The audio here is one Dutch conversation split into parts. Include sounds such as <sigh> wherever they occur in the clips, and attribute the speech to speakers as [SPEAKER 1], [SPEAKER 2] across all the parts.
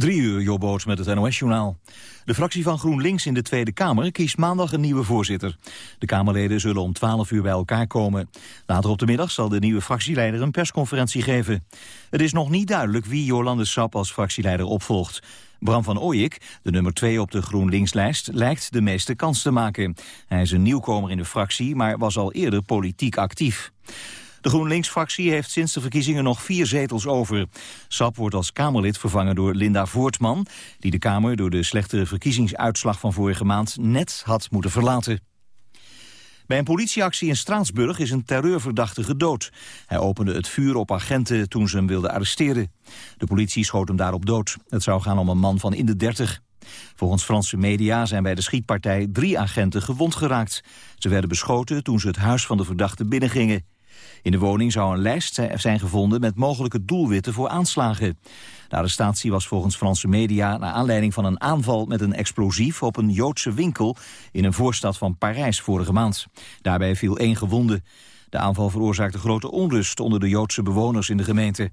[SPEAKER 1] Drie uur, Jobboot met het NOS-journaal. De fractie van GroenLinks in de Tweede Kamer kiest maandag een nieuwe voorzitter. De Kamerleden zullen om 12 uur bij elkaar komen. Later op de middag zal de nieuwe fractieleider een persconferentie geven. Het is nog niet duidelijk wie Jolande Sap als fractieleider opvolgt. Bram van Ooyik, de nummer 2 op de GroenLinks-lijst, lijkt de meeste kans te maken. Hij is een nieuwkomer in de fractie, maar was al eerder politiek actief. De GroenLinks-fractie heeft sinds de verkiezingen nog vier zetels over. Sap wordt als Kamerlid vervangen door Linda Voortman... die de Kamer door de slechte verkiezingsuitslag van vorige maand net had moeten verlaten. Bij een politieactie in Straatsburg is een terreurverdachte gedood. Hij opende het vuur op agenten toen ze hem wilden arresteren. De politie schoot hem daarop dood. Het zou gaan om een man van in de dertig. Volgens Franse media zijn bij de schietpartij drie agenten gewond geraakt. Ze werden beschoten toen ze het huis van de verdachte binnengingen. In de woning zou een lijst zijn gevonden met mogelijke doelwitten voor aanslagen. De arrestatie was volgens Franse media naar aanleiding van een aanval met een explosief op een Joodse winkel in een voorstad van Parijs vorige maand. Daarbij viel één gewonde. De aanval veroorzaakte grote onrust onder de Joodse bewoners in de gemeente.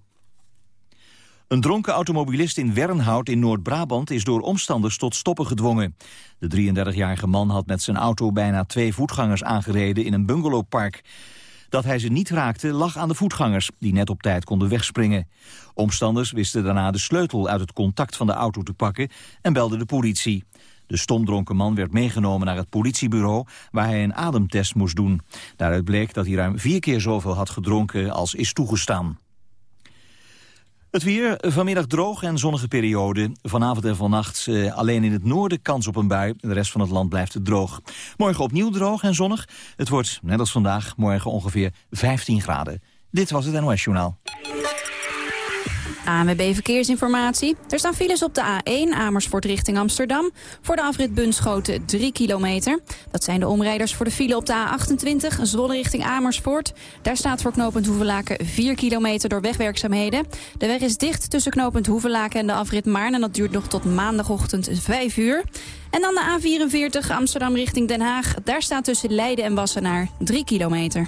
[SPEAKER 1] Een dronken automobilist in Wernhout in Noord-Brabant is door omstanders tot stoppen gedwongen. De 33-jarige man had met zijn auto bijna twee voetgangers aangereden in een bungalowpark. Dat hij ze niet raakte lag aan de voetgangers, die net op tijd konden wegspringen. Omstanders wisten daarna de sleutel uit het contact van de auto te pakken en belden de politie. De stomdronken man werd meegenomen naar het politiebureau waar hij een ademtest moest doen. Daaruit bleek dat hij ruim vier keer zoveel had gedronken als is toegestaan. Het weer, vanmiddag droog en zonnige periode. Vanavond en vannacht eh, alleen in het noorden kans op een bui. De rest van het land blijft het droog. Morgen opnieuw droog en zonnig. Het wordt, net als vandaag, morgen ongeveer 15 graden. Dit was het NOS Journaal.
[SPEAKER 2] ANWB Verkeersinformatie. Er staan files op de A1 Amersfoort richting Amsterdam. Voor de afrit Bunschoten 3 kilometer. Dat zijn de omrijders voor de file op de A28 Zwolle richting Amersfoort. Daar staat voor knooppunt Hoevelaken 4 kilometer door wegwerkzaamheden. De weg is dicht tussen knooppunt Hoevelaken en de afrit Maarn. En dat duurt nog tot maandagochtend 5 uur. En dan de A44 Amsterdam richting Den Haag. Daar staat tussen Leiden en Wassenaar 3 kilometer.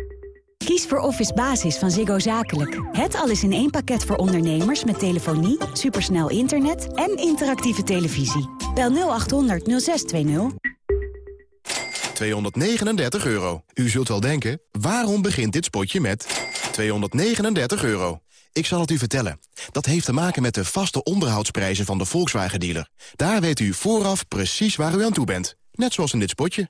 [SPEAKER 3] Kies voor Office Basis van Ziggo Zakelijk. Het alles in één pakket voor ondernemers met telefonie, supersnel internet en interactieve televisie. Bel 0800 0620.
[SPEAKER 4] 239 euro. U zult wel denken, waarom begint dit spotje met 239 euro? Ik zal het u vertellen. Dat heeft te maken met de vaste onderhoudsprijzen van de Volkswagen-dealer. Daar weet u vooraf precies waar u aan toe bent. Net zoals in dit spotje.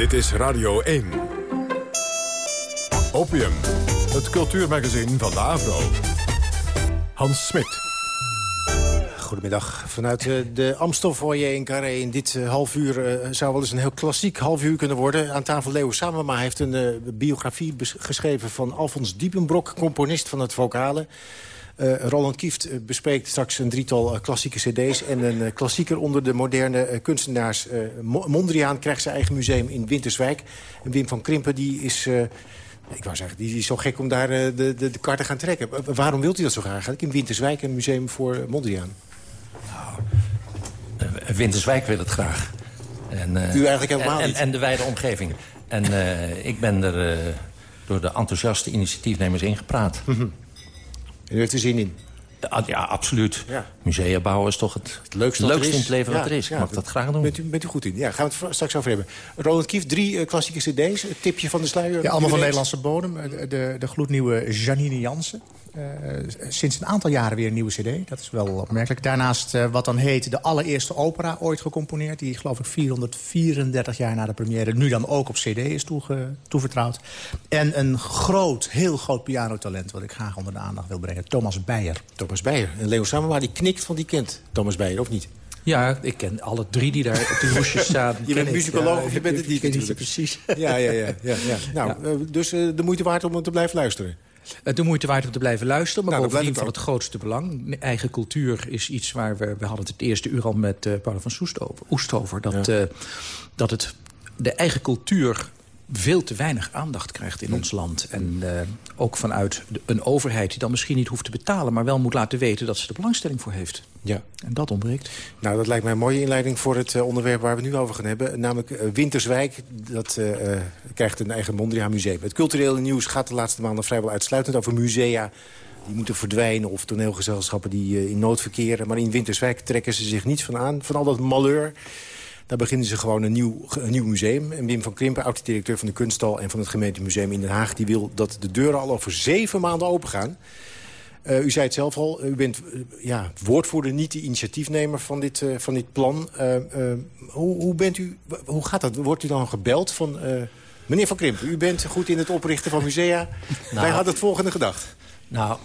[SPEAKER 5] Dit is Radio 1. Opium, het cultuurmagazin van de AVRO. Hans Smit.
[SPEAKER 6] Goedemiddag. Vanuit eh, de Amstelfoyer in Carré in dit eh, half uur... Eh, zou wel eens een heel klassiek half uur kunnen worden. Aan tafel Leo Samema heeft een biografie geschreven... van Alfons Diepenbrok, componist van het vocale. Uh, Roland Kieft eh, bespreekt straks een drietal uh, klassieke cd's... en een klassieker onder de moderne kunstenaars. Mondriaan krijgt zijn eigen museum in Winterswijk. En Wim van Krimpen die is... ik wou zeggen, die is zo gek om daar de, de, de kar te gaan trekken. waarom wilt u dat zo graag eigenlijk? In Winterswijk een museum voor Mondriaan?
[SPEAKER 7] Nou, Winterswijk wil het graag.
[SPEAKER 6] En, u eigenlijk helemaal
[SPEAKER 7] en,
[SPEAKER 6] niet?
[SPEAKER 7] En, de wijde omgeving. En ik ben er door de enthousiaste initiatiefnemers ingepraat.
[SPEAKER 6] Mhm. En u heeft er zin in?
[SPEAKER 7] Ja, absoluut.
[SPEAKER 6] Ja.
[SPEAKER 7] Musea bouwen is toch het,
[SPEAKER 6] leukste, wat er
[SPEAKER 7] leukste
[SPEAKER 6] is.
[SPEAKER 7] in het leven
[SPEAKER 6] Ja,
[SPEAKER 7] wat er is. Ik
[SPEAKER 6] ja,
[SPEAKER 7] mag dat graag doen.
[SPEAKER 6] Bent u, bent u goed in? Ja, gaan we het straks over hebben. Roland Kief, drie eh, klassieke cd's. Het tipje van de sluier.
[SPEAKER 8] Ja, allemaal van Nederlandse bodem. De, de, de gloednieuwe Janine Jansen. Eh, sinds een aantal jaren weer een nieuwe cd. Dat is wel opmerkelijk. Daarnaast eh, wat dan heet de allereerste opera ooit gecomponeerd. Die geloof ik 434 jaar na de première nu dan ook op cd is toege- toevertrouwd. En een groot, heel groot pianotalent... wat ik graag onder de aandacht wil brengen. Thomas Beyer.
[SPEAKER 6] Thomas Beyer. En Leo Samema, die knikt van die kent Thomas Beyer, of niet?
[SPEAKER 9] Ja, ik ken alle drie die daar op die hoesjes <laughs> staan.
[SPEAKER 6] Je bent muzikoloog of je bent het niet
[SPEAKER 9] Ik ken
[SPEAKER 6] natuurlijk?
[SPEAKER 9] precies.
[SPEAKER 6] Ja, ja, ja. ja, ja. Nou, eh, dus de moeite waard om te blijven luisteren.
[SPEAKER 9] Het de moeite waard om te blijven luisteren. Maar
[SPEAKER 6] Nou,
[SPEAKER 9] bovendien van
[SPEAKER 6] het
[SPEAKER 9] grootste belang. Eigen cultuur is iets waar we... We hadden het het eerste uur al met eh Paul van Soest over, Oest over. Dat, eh, dat het de eigen cultuur veel te weinig aandacht krijgt in ons land. En eh, ook vanuit een overheid die dan misschien niet hoeft te betalen... maar wel moet laten weten dat ze er belangstelling voor heeft.
[SPEAKER 6] Ja.
[SPEAKER 9] En dat ontbreekt.
[SPEAKER 6] Nou, dat lijkt mij een mooie inleiding voor het eh, onderwerp waar we nu over gaan hebben. Namelijk eh, Winterswijk. Dat krijgt een eigen Mondriaan museum. Het culturele nieuws gaat de laatste maanden vrijwel uitsluitend over musea. Die moeten verdwijnen of toneelgezelschappen die in nood verkeren. Maar in Winterswijk trekken ze zich niets van aan. Van al dat malheur. Daar beginnen ze gewoon een nieuw, een nieuw museum. En Wim van Krimpen, oud-directeur van de Kunsthal... en van het gemeentemuseum in Den Haag... die wil dat de deuren al over zeven maanden open gaan. Eh, u zei het zelf al, u bent eh, ja, woordvoerder, niet de initiatiefnemer van dit, eh, van dit plan. Hoe, hoe, bent u, hoe gaat dat? Wordt u dan gebeld van... meneer Van Krimpen, u bent goed in het oprichten van musea. <laughs>
[SPEAKER 7] Nou.
[SPEAKER 6] Wij hadden het volgende gedacht.
[SPEAKER 7] Nou,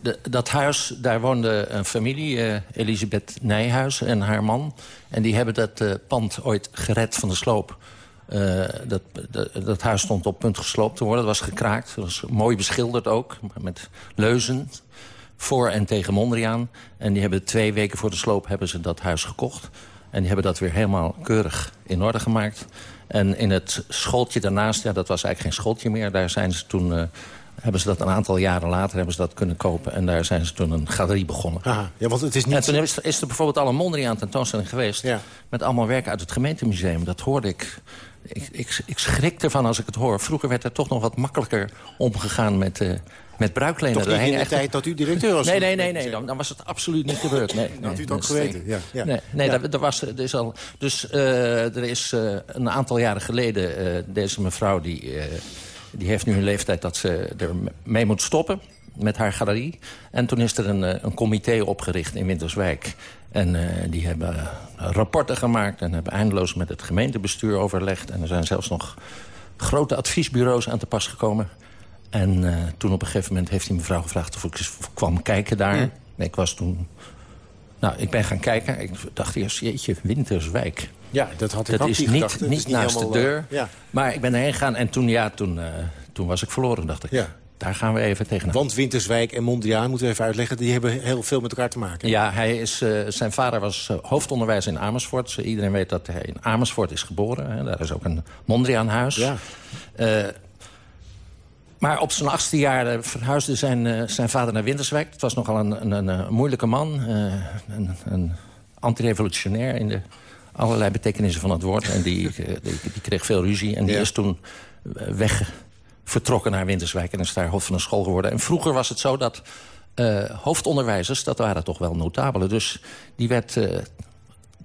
[SPEAKER 7] de, dat huis, daar woonde een familie, Elisabeth Nijhuis en haar man. En die hebben dat eh, pand ooit gered van de sloop. Eh, dat, dat, dat huis stond op punt gesloopt te worden. Dat was gekraakt. Dat was mooi beschilderd ook, met leuzen. Voor en tegen Mondriaan. En die hebben twee weken voor de sloop hebben ze dat huis gekocht. En die hebben dat weer helemaal keurig in orde gemaakt. En in het schooltje daarnaast, ja, dat was eigenlijk geen schooltje meer. Daar zijn ze toen, eh, hebben ze dat een aantal jaren later hebben ze dat kunnen kopen. En daar zijn ze toen een galerie begonnen.
[SPEAKER 6] Aha, ja, want het is
[SPEAKER 7] En
[SPEAKER 6] niet...
[SPEAKER 7] toen is er, is er bijvoorbeeld al een Mondriaan tentoonstelling geweest...
[SPEAKER 6] Ja.
[SPEAKER 7] met allemaal werken uit het gemeentemuseum. Dat hoorde ik. Ik, ik, ik schrik ervan als ik het hoor. Vroeger werd er toch nog wat makkelijker omgegaan met, eh met bruiklenen.
[SPEAKER 6] Toch niet in de
[SPEAKER 7] echt-
[SPEAKER 6] tijd dat u directeur was?
[SPEAKER 7] Nee, nee, nee, nee. Dan, dan was het absoluut niet gebeurd. Nee, <laughs> nee,
[SPEAKER 6] u het
[SPEAKER 7] dat
[SPEAKER 6] ook geweten? Ja, ja.
[SPEAKER 7] Nee, nee
[SPEAKER 6] Ja.
[SPEAKER 7] daar, daar was, er is al, dus eh, er is eh, een aantal jaren geleden... deze mevrouw die, die heeft nu een leeftijd dat ze er mee moet stoppen met haar galerie. En toen is er een, eh, een comité opgericht in Winterswijk. En eh, die hebben eh, rapporten gemaakt en hebben eindeloos met het gemeentebestuur overlegd. En er zijn zelfs nog grote adviesbureaus aan te pas gekomen. En toen op een gegeven moment heeft die mevrouw gevraagd of ik eens kwam kijken daar. Ik was toen... Nou, ik ben gaan kijken. Ik dacht eerst, jeetje, Winterswijk.
[SPEAKER 6] Ja, dat had ik
[SPEAKER 7] Dat is niet,
[SPEAKER 6] gedachte. Het
[SPEAKER 7] niet
[SPEAKER 6] is
[SPEAKER 7] naast de
[SPEAKER 6] helemaal, eh,
[SPEAKER 7] deur.
[SPEAKER 6] ja.
[SPEAKER 7] Maar ik ben erheen gegaan en toen, ja, toen, eh, toen was ik verloren, dacht ik.
[SPEAKER 6] Ja.
[SPEAKER 7] Daar gaan we even tegenaan.
[SPEAKER 6] Want Winterswijk en Mondriaan, moeten we even uitleggen... die hebben heel veel met elkaar te maken.
[SPEAKER 7] Ja, hij is, eh, zijn vader was hoofdonderwijs in Amersfoort. Iedereen weet dat hij in Amersfoort is geboren. Hè. Daar is ook een Mondriaanhuis.
[SPEAKER 6] Ja.
[SPEAKER 7] Maar op zijn achtste jaar verhuisde zijn, zijn vader naar Winterswijk. Het was nogal een, een, een, moeilijke man. een, een antirevolutionair in de allerlei betekenissen van het woord. En die, <laughs> eh, die, die kreeg veel ruzie. En die
[SPEAKER 6] Ja.
[SPEAKER 7] is toen eh, weg vertrokken naar Winterswijk. En is daar hoofd van een school geworden. En vroeger was het zo dat eh, hoofdonderwijzers... dat waren toch wel notabelen. Dus die werd...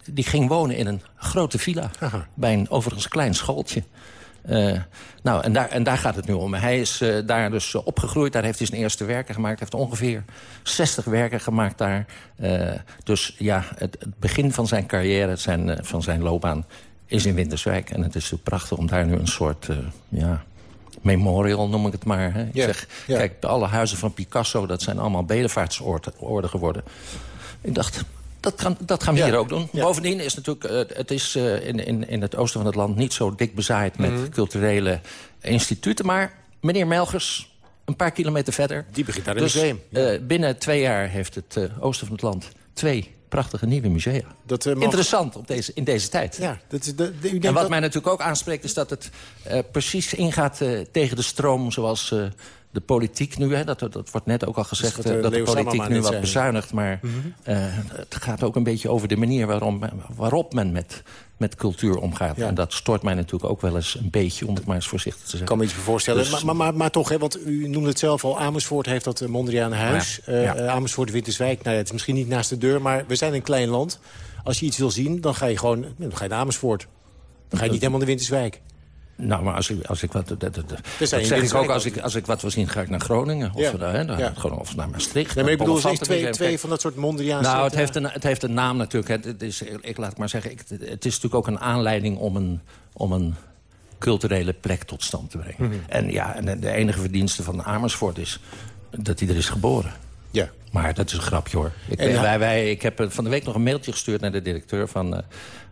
[SPEAKER 7] die ging wonen in een grote villa.
[SPEAKER 6] Aha.
[SPEAKER 7] Bij een overigens klein schooltje. Eh, nou, en daar, en daar gaat het nu om. Hij is eh, daar dus eh, opgegroeid. Daar heeft hij zijn eerste werken gemaakt. Hij heeft ongeveer 60 werken gemaakt daar. Dus ja, het, het begin van zijn carrière, zijn, van zijn loopbaan... is in Winterswijk. En het is zo prachtig om daar nu een soort... ja, memorial noem ik het maar. Hè. Ik zeg,
[SPEAKER 6] ja.
[SPEAKER 7] kijk, alle huizen van Picasso... dat zijn allemaal bedevaartsoorden geworden. Ik dacht, dat, kan, dat gaan we
[SPEAKER 6] Ja,
[SPEAKER 7] hier ook doen.
[SPEAKER 6] ja.
[SPEAKER 7] Bovendien is natuurlijk, eh, het is eh, in, in, in het oosten van het land... niet zo dik bezaaid met
[SPEAKER 6] Mhm.
[SPEAKER 7] culturele instituten. Maar meneer Melgers, een paar kilometer verder...
[SPEAKER 6] Die begint daar een
[SPEAKER 7] dus,
[SPEAKER 6] museum.
[SPEAKER 7] eh, binnen twee jaar heeft het oosten van het land... twee prachtige nieuwe musea.
[SPEAKER 6] Dat, mag-
[SPEAKER 7] Interessant op deze, in deze tijd.
[SPEAKER 6] Ja, dat is de,
[SPEAKER 7] En wat
[SPEAKER 6] dat-
[SPEAKER 7] mij natuurlijk ook aanspreekt is dat het precies ingaat tegen de stroom zoals de politiek nu... Hè, dat, dat wordt net ook al gezegd,
[SPEAKER 6] wat,
[SPEAKER 7] eh,
[SPEAKER 6] eh,
[SPEAKER 7] dat de politiek nu wat
[SPEAKER 6] zei.
[SPEAKER 7] bezuinigt. Maar eh, het gaat ook een beetje over de manier waarom, waarop men met, met cultuur omgaat. En dat stoort mij natuurlijk ook wel eens een beetje, om het maar eens voorzichtig te zeggen.
[SPEAKER 6] Ik kan me iets voorstellen.
[SPEAKER 7] Dus-
[SPEAKER 6] maar, maar, maar, maar toch, hè, want u noemde het zelf al, Amersfoort heeft dat eh, Mondriaan huis.
[SPEAKER 7] Ja, ja.
[SPEAKER 6] Eh, eh, Amersfoort, Winterswijk, nou ja, het is misschien niet naast de deur... maar we zijn een klein land. Als je iets wil zien, dan ga je gewoon dan ga je naar Amersfoort. Dan ga je niet helemaal naar Winterswijk.
[SPEAKER 7] Nou, maar als ik, als ik wat... Dat, dat, zeg ik ook, als ik, als ik wat wil zien, ga ik naar Groningen. Of,
[SPEAKER 6] Ja.
[SPEAKER 7] eh, hè, dan-
[SPEAKER 6] Ja.
[SPEAKER 7] gewoon, of naar Maastricht.
[SPEAKER 6] Nee, maar ik bedoel, zijn
[SPEAKER 7] Olifant
[SPEAKER 6] twee, twee van dat soort Mondriaanse...
[SPEAKER 7] Nou, het heeft, een, het heeft een naam natuurlijk. Het is, ik laat maar zeggen, ik, het is natuurlijk ook een aanleiding om een, om een culturele plek tot stand te brengen.
[SPEAKER 6] Mhm.
[SPEAKER 7] En ja, en de enige verdienste van Amersfoort is dat hij er is geboren.
[SPEAKER 6] Ja.
[SPEAKER 7] Maar dat is een grapje hoor. Ik,
[SPEAKER 6] ja-
[SPEAKER 7] wij, wij, ik heb eh, van de week nog een mailtje gestuurd naar de directeur van, eh,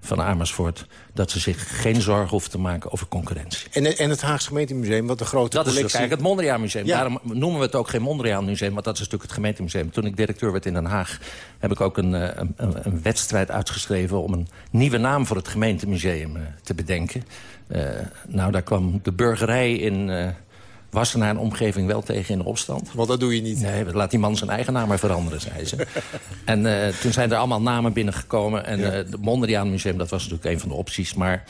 [SPEAKER 7] van Amersfoort... dat ze zich geen zorgen hoeft te maken over concurrentie.
[SPEAKER 6] En, en het Haagse gemeentemuseum, wat de grote
[SPEAKER 7] Dat is
[SPEAKER 6] collectie...
[SPEAKER 7] dus eigenlijk het Mondriaan Museum.
[SPEAKER 6] Ja.
[SPEAKER 7] Daarom noemen we het ook geen Mondriaan Museum, want dat is natuurlijk het gemeentemuseum. Toen ik directeur werd in Den Haag, heb ik ook een, eh, een, een, een wedstrijd uitgeschreven... om een nieuwe naam voor het gemeentemuseum eh, te bedenken. Eh, nou, daar kwam de burgerij in eh Wassenaar en omgeving wel tegen in de opstand.
[SPEAKER 6] Want dat doe je niet.
[SPEAKER 7] Nee, laat die man zijn eigen naam maar veranderen, zei ze. <laughs> en eh, toen zijn er allemaal namen binnengekomen. En eh het Mondriaan Museum, dat was natuurlijk een van de opties. Maar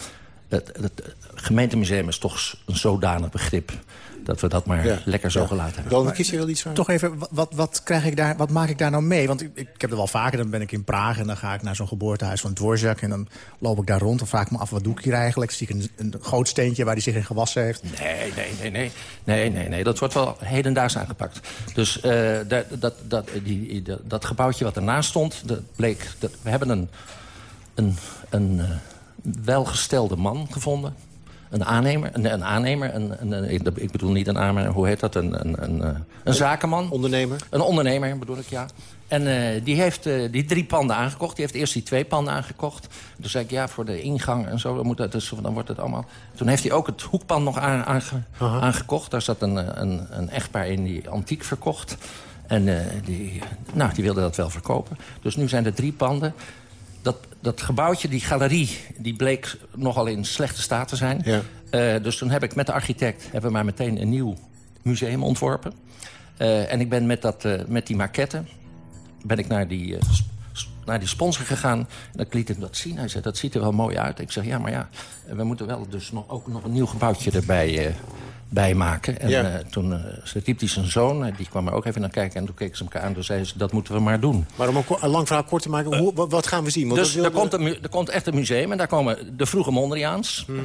[SPEAKER 7] het, het gemeentemuseum is toch een zodanig begrip... dat we dat maar
[SPEAKER 6] Ja.
[SPEAKER 7] lekker zo
[SPEAKER 6] Ja.
[SPEAKER 7] gelaten hebben.
[SPEAKER 6] Dan kies je wel iets van.
[SPEAKER 8] Toch even, wat- wat, krijg ik daar, wat maak ik daar nou mee? Want ik, ik heb het wel vaker, dan ben ik in Praag... en dan ga ik naar zo'n geboortehuis van Dvorak... en dan loop ik daar rond en vraag ik me af, wat doe ik hier eigenlijk? Zie ik een, een groot steentje waar hij zich in gewassen heeft.
[SPEAKER 7] Nee, nee, nee, nee. Nee, nee, nee. Dat wordt wel hedendaags aangepakt. Dus eh, dat, dat, dat, die, dat, dat gebouwtje wat ernaast stond, dat bleek... Dat, we hebben een, een, een eh, welgestelde man gevonden. Een aannemer, een, een aannemer, een, een, ik- bedoel niet een aannemer, hoe heet dat? Een, een, een, eh, een zakenman.
[SPEAKER 6] Ondernemer.
[SPEAKER 7] Een ondernemer bedoel ik, ja. En eh, die heeft eh, die drie panden aangekocht. Die heeft eerst die twee panden aangekocht. Toen zei ik, ja, voor de ingang en zo, dan, moet dat, dus, dan wordt het allemaal... Toen heeft hij ook het hoekpand nog aan, aange- aangekocht. Daar zat een, een, een echtpaar in die antiek verkocht. En die, nou, die wilde dat wel verkopen. Dus nu zijn er drie panden. Dat, dat gebouwtje, die galerie, die bleek nogal in slechte staat te zijn.
[SPEAKER 6] Ja.
[SPEAKER 7] Eh, dus toen heb ik met de architect hebben we maar meteen een nieuw museum ontworpen. Eh, en ik ben met, dat, eh, met die maquette ben ik naar die, naar die sponsor gegaan. En ik liet hem dat zien. Hij zei, dat ziet er wel mooi uit. Ik zeg, ja, maar ja, we moeten wel dus nog, ook nog een nieuw gebouwtje erbij bij maken. En
[SPEAKER 6] Ja.
[SPEAKER 7] eh, toen uh, riep hij zijn zoon, eh, die kwam er ook even naar kijken. En toen keken ze elkaar aan. Toen zei ze, dat moeten we maar doen.
[SPEAKER 6] Maar om een, lang verhaal kort te maken, hoe, wat, gaan we zien? Want
[SPEAKER 7] Dus er komt, een, er komt echt een museum en daar komen de vroege Mondriaans.
[SPEAKER 6] Mhm.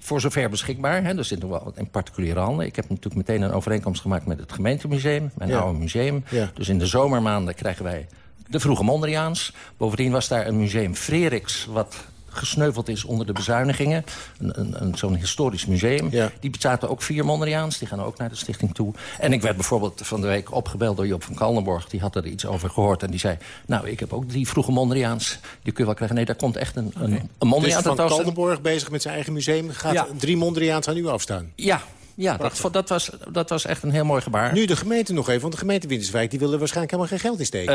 [SPEAKER 7] Voor zover beschikbaar. Hè. Nog wel in particuliere handen. Ik heb natuurlijk meteen een overeenkomst gemaakt met het gemeentemuseum. Mijn
[SPEAKER 6] Ja.
[SPEAKER 7] oude museum.
[SPEAKER 6] Ja.
[SPEAKER 7] Dus in de zomermaanden krijgen wij de vroege Mondriaans. Bovendien was daar een museum Freriks... wat gesneuveld is onder de bezuinigingen. Een, een, een, Zo'n historisch museum.
[SPEAKER 6] Ja.
[SPEAKER 7] Die bezaten ook vier Mondriaans. Die gaan ook naar de stichting toe. En ik werd bijvoorbeeld van de week opgebeld door Job van Kallenborg. Die had er iets over gehoord. En die zei, nou, ik heb ook drie vroege Mondriaans. Die kun je wel krijgen. Nee, daar komt echt een, een, een
[SPEAKER 6] Dus
[SPEAKER 7] Mondriaan
[SPEAKER 6] Van
[SPEAKER 7] tentoonstelling.
[SPEAKER 6] Kaldenborg bezig met zijn eigen museum... gaat
[SPEAKER 7] Ja.
[SPEAKER 6] drie Mondriaans aan u afstaan.
[SPEAKER 7] Ja, ja dat, dat, was, dat was echt een heel mooi gebaar.
[SPEAKER 6] Nu de gemeente nog even, want de gemeente Winterswijk... die wil er waarschijnlijk helemaal geen geld in steken.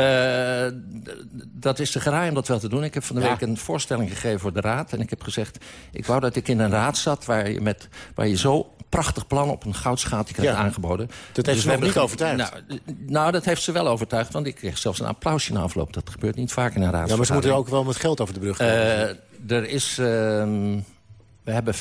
[SPEAKER 7] Eh, dat is de geraai om dat wel te doen. Ik heb van de
[SPEAKER 6] Ja.
[SPEAKER 7] week een voorstelling gegeven voor de raad. En ik heb gezegd, ik wou dat ik in een raad zat... waar je, met, waar je zo prachtig plan op een goudschaaltje krijgt
[SPEAKER 6] Ja.
[SPEAKER 7] aangeboden.
[SPEAKER 6] Dat heeft
[SPEAKER 7] Dus
[SPEAKER 6] ze
[SPEAKER 7] we
[SPEAKER 6] nog
[SPEAKER 7] hebben
[SPEAKER 6] niet overtuigd.
[SPEAKER 7] Nou, d- nou, dat heeft ze wel overtuigd. Want ik kreeg zelfs een applausje na afloop. Dat gebeurt niet vaak in een raad.
[SPEAKER 6] ja, maar ze moeten ook wel met geld over de brug.
[SPEAKER 7] Eh, er is... ehm, we hebben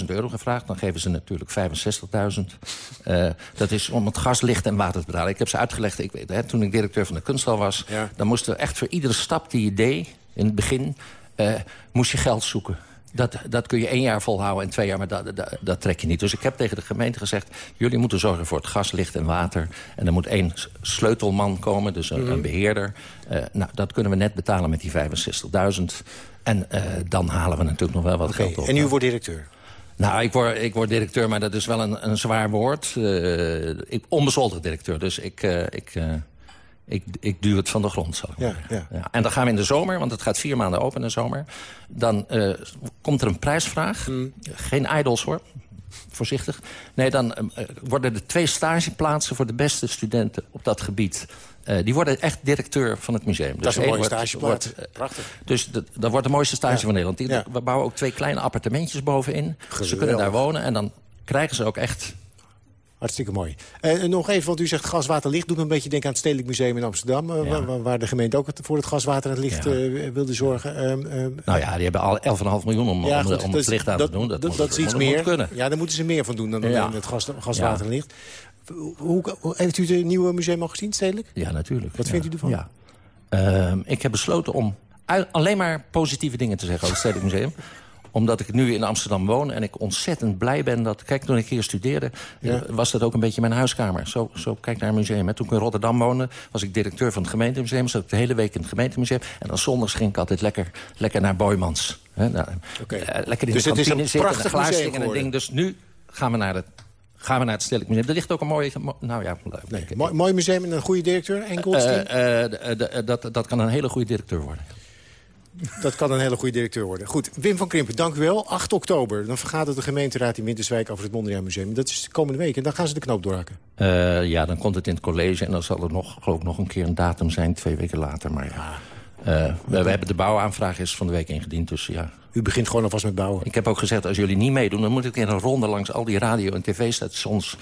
[SPEAKER 7] 70.000 euro gevraagd. Dan geven ze natuurlijk 65.000. Eh, dat is om het gas, licht en water te betalen. Ik heb ze uitgelegd. Ik weet, hè, toen ik directeur van de kunsthal was...
[SPEAKER 6] Ja.
[SPEAKER 7] dan moesten we echt voor iedere stap die je deed... in het begin, eh, moest je geld zoeken. Dat, dat kun je één jaar volhouden en twee jaar, maar dat, dat, dat trek je niet. Dus ik heb tegen de gemeente gezegd... jullie moeten zorgen voor het gas, licht en water. En er moet één sleutelman komen, dus een, een beheerder. Eh, nou, dat kunnen we net betalen met die 65.000. En eh, dan halen we natuurlijk nog wel wat geld op.
[SPEAKER 6] en u wordt directeur.
[SPEAKER 7] Nou, ik word, ik word directeur, maar dat is wel een, een zwaar woord. Eh, ik, onbezoldigd directeur, dus ik, eh, ik, ik, ik duw het van de grond. Maar
[SPEAKER 6] Ja, ja.
[SPEAKER 7] Ja, en dan gaan we in de zomer, want het gaat vier maanden open in de zomer. Dan komt er een prijsvraag.
[SPEAKER 6] Hmm.
[SPEAKER 7] Geen idols hoor, voorzichtig. Nee, dan worden er twee stageplaatsen voor de beste studenten op dat gebied. Eh, die worden echt directeur van het museum.
[SPEAKER 6] Dat is een
[SPEAKER 7] één
[SPEAKER 6] mooie
[SPEAKER 7] wordt-
[SPEAKER 6] stageplaats.
[SPEAKER 7] wordt, eh,
[SPEAKER 6] Prachtig.
[SPEAKER 7] dus dat, dat wordt de mooiste stage
[SPEAKER 6] Ja.
[SPEAKER 7] van Nederland. Die,
[SPEAKER 6] Ja.
[SPEAKER 7] We bouwen ook twee kleine appartementjes bovenin. Ze kunnen daar wonen en dan krijgen ze ook echt
[SPEAKER 6] Hartstikke mooi. En nog even, want u zegt gas, water, licht. Doet me een beetje denken aan het Stedelijk Museum in Amsterdam. Waar, waar, de gemeente ook voor het gas, water en het licht wilde zorgen. Ehm,
[SPEAKER 7] ehm, nou ja, die hebben al 11,5 miljoen om, om, het licht aan te doen.
[SPEAKER 6] Dat, dat, dat is iets meer. Kunnen. Ja, daar moeten ze meer van doen dan alleen het gas, gas water en licht. Hoe, heeft u het nieuwe museum al gezien, Stedelijk?
[SPEAKER 7] Ja, natuurlijk.
[SPEAKER 6] Wat vindt u ervan?
[SPEAKER 7] Ja. Ehm, ik heb besloten om alleen maar positieve dingen te zeggen over het Stedelijk Museum <laughs> omdat ik nu in Amsterdam woon en ik ontzettend blij ben dat... Kijk, toen ik hier studeerde, eh, was dat ook een beetje mijn huiskamer. Zo, zo kijk naar een museum. Toen ik in Rotterdam woonde, was ik directeur van het gemeentemuseum. Zat ik de hele week in het gemeentemuseum. En dan zondags ging ik altijd lekker, lekker naar Boymans. nou,
[SPEAKER 6] okay.
[SPEAKER 7] lekker in
[SPEAKER 6] dus
[SPEAKER 7] de
[SPEAKER 6] kantine zitten,
[SPEAKER 7] glaasding en een ding. Dus nu gaan we naar het gaan we naar het Stedelijk Museum. Er ligt ook een mooie... nou ja, leuk.
[SPEAKER 6] Nee, mooi, mooi museum en een goede directeur en?
[SPEAKER 7] Uh, uh, dat, dat kan een hele goede directeur worden.
[SPEAKER 6] Dat kan een hele goede directeur worden. Goed, Wim van Krimpen, dank u wel. 8 oktober, dan vergadert de gemeenteraad in Winterswijk... over het Mondriaan Museum. Dat is de komende week en dan gaan ze de knoop doorhakken.
[SPEAKER 7] Uh, ja, dan komt het in het college en dan zal er nog, geloof ik, nog een keer een datum zijn... twee weken later, maar ja... Uh, we, we, hebben de bouwaanvraag is van de week ingediend, dus ja.
[SPEAKER 6] U begint gewoon alvast met bouwen?
[SPEAKER 7] Ik heb ook gezegd, als jullie niet meedoen... dan moet ik in een ronde langs al die radio- en tv-stations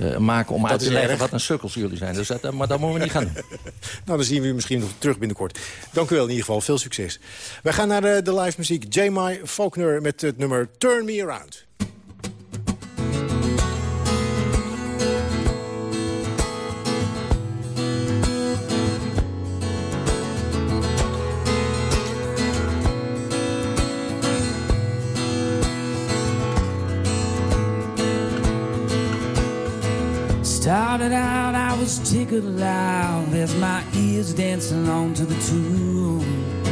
[SPEAKER 7] uh, maken... om uit te leggen wat een sukkels jullie zijn. Dus dat, maar dat moeten we niet gaan doen. <laughs>
[SPEAKER 6] nou, dan zien we u misschien nog terug binnenkort. Dank u wel in ieder geval, veel succes. Wij gaan naar de, de live muziek. J.M. Faulkner met het nummer Turn Me Around.
[SPEAKER 10] Started out, I was tickled loud as my ears dancing along to the tune.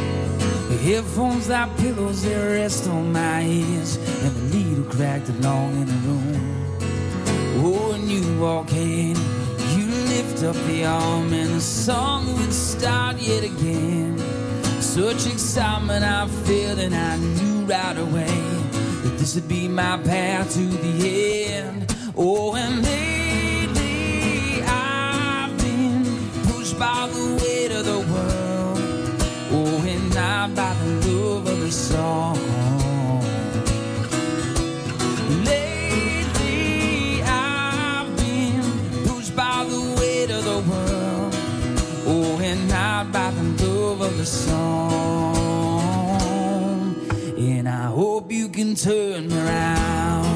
[SPEAKER 10] The headphones like pillows, they rest on my ears, and the needle cracked along in the room. Oh, and you walk in, you lift up the arm, and the song would start yet again. Such excitement I felt, and I knew right away that this would be my path to the end. Oh, and by the weight of the world, oh, and not by the love of the song. Lately, I've been pushed by the weight of the world, oh, and not by the love of the song. And I hope you can turn me around.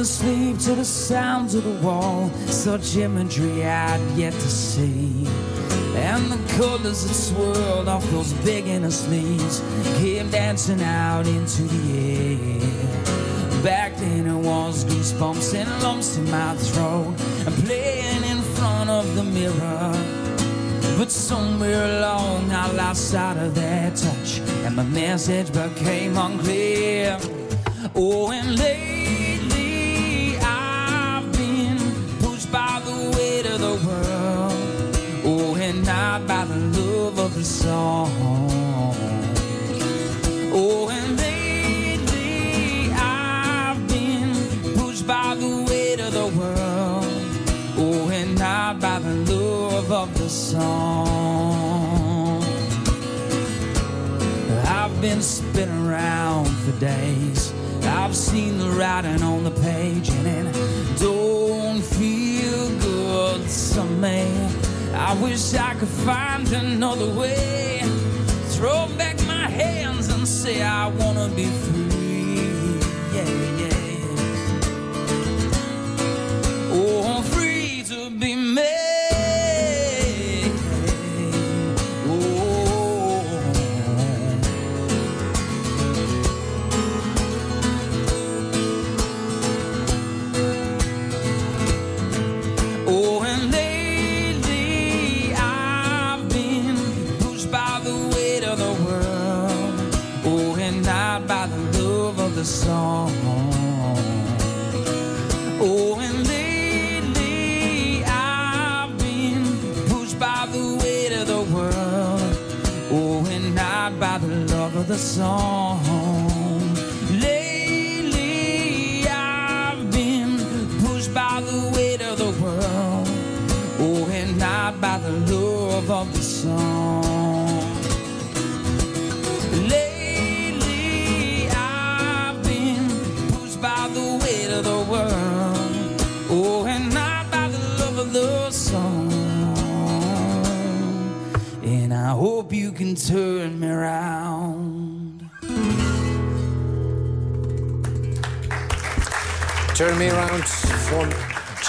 [SPEAKER 10] Falling asleep to the sounds of the wall. Such imagery I'd yet to see. And the colors that swirled off those big inner sleeves came dancing out into the air. Back then it was goosebumps and lumps in my throat and playing in front of the mirror. But somewhere along I lost sight of that touch and my message became unclear. Oh, and late song. I've been spinning around for days. I've seen the writing on the page, and it don't feel good to me. I wish I could find another way. Throw back my hands and say I wanna be free.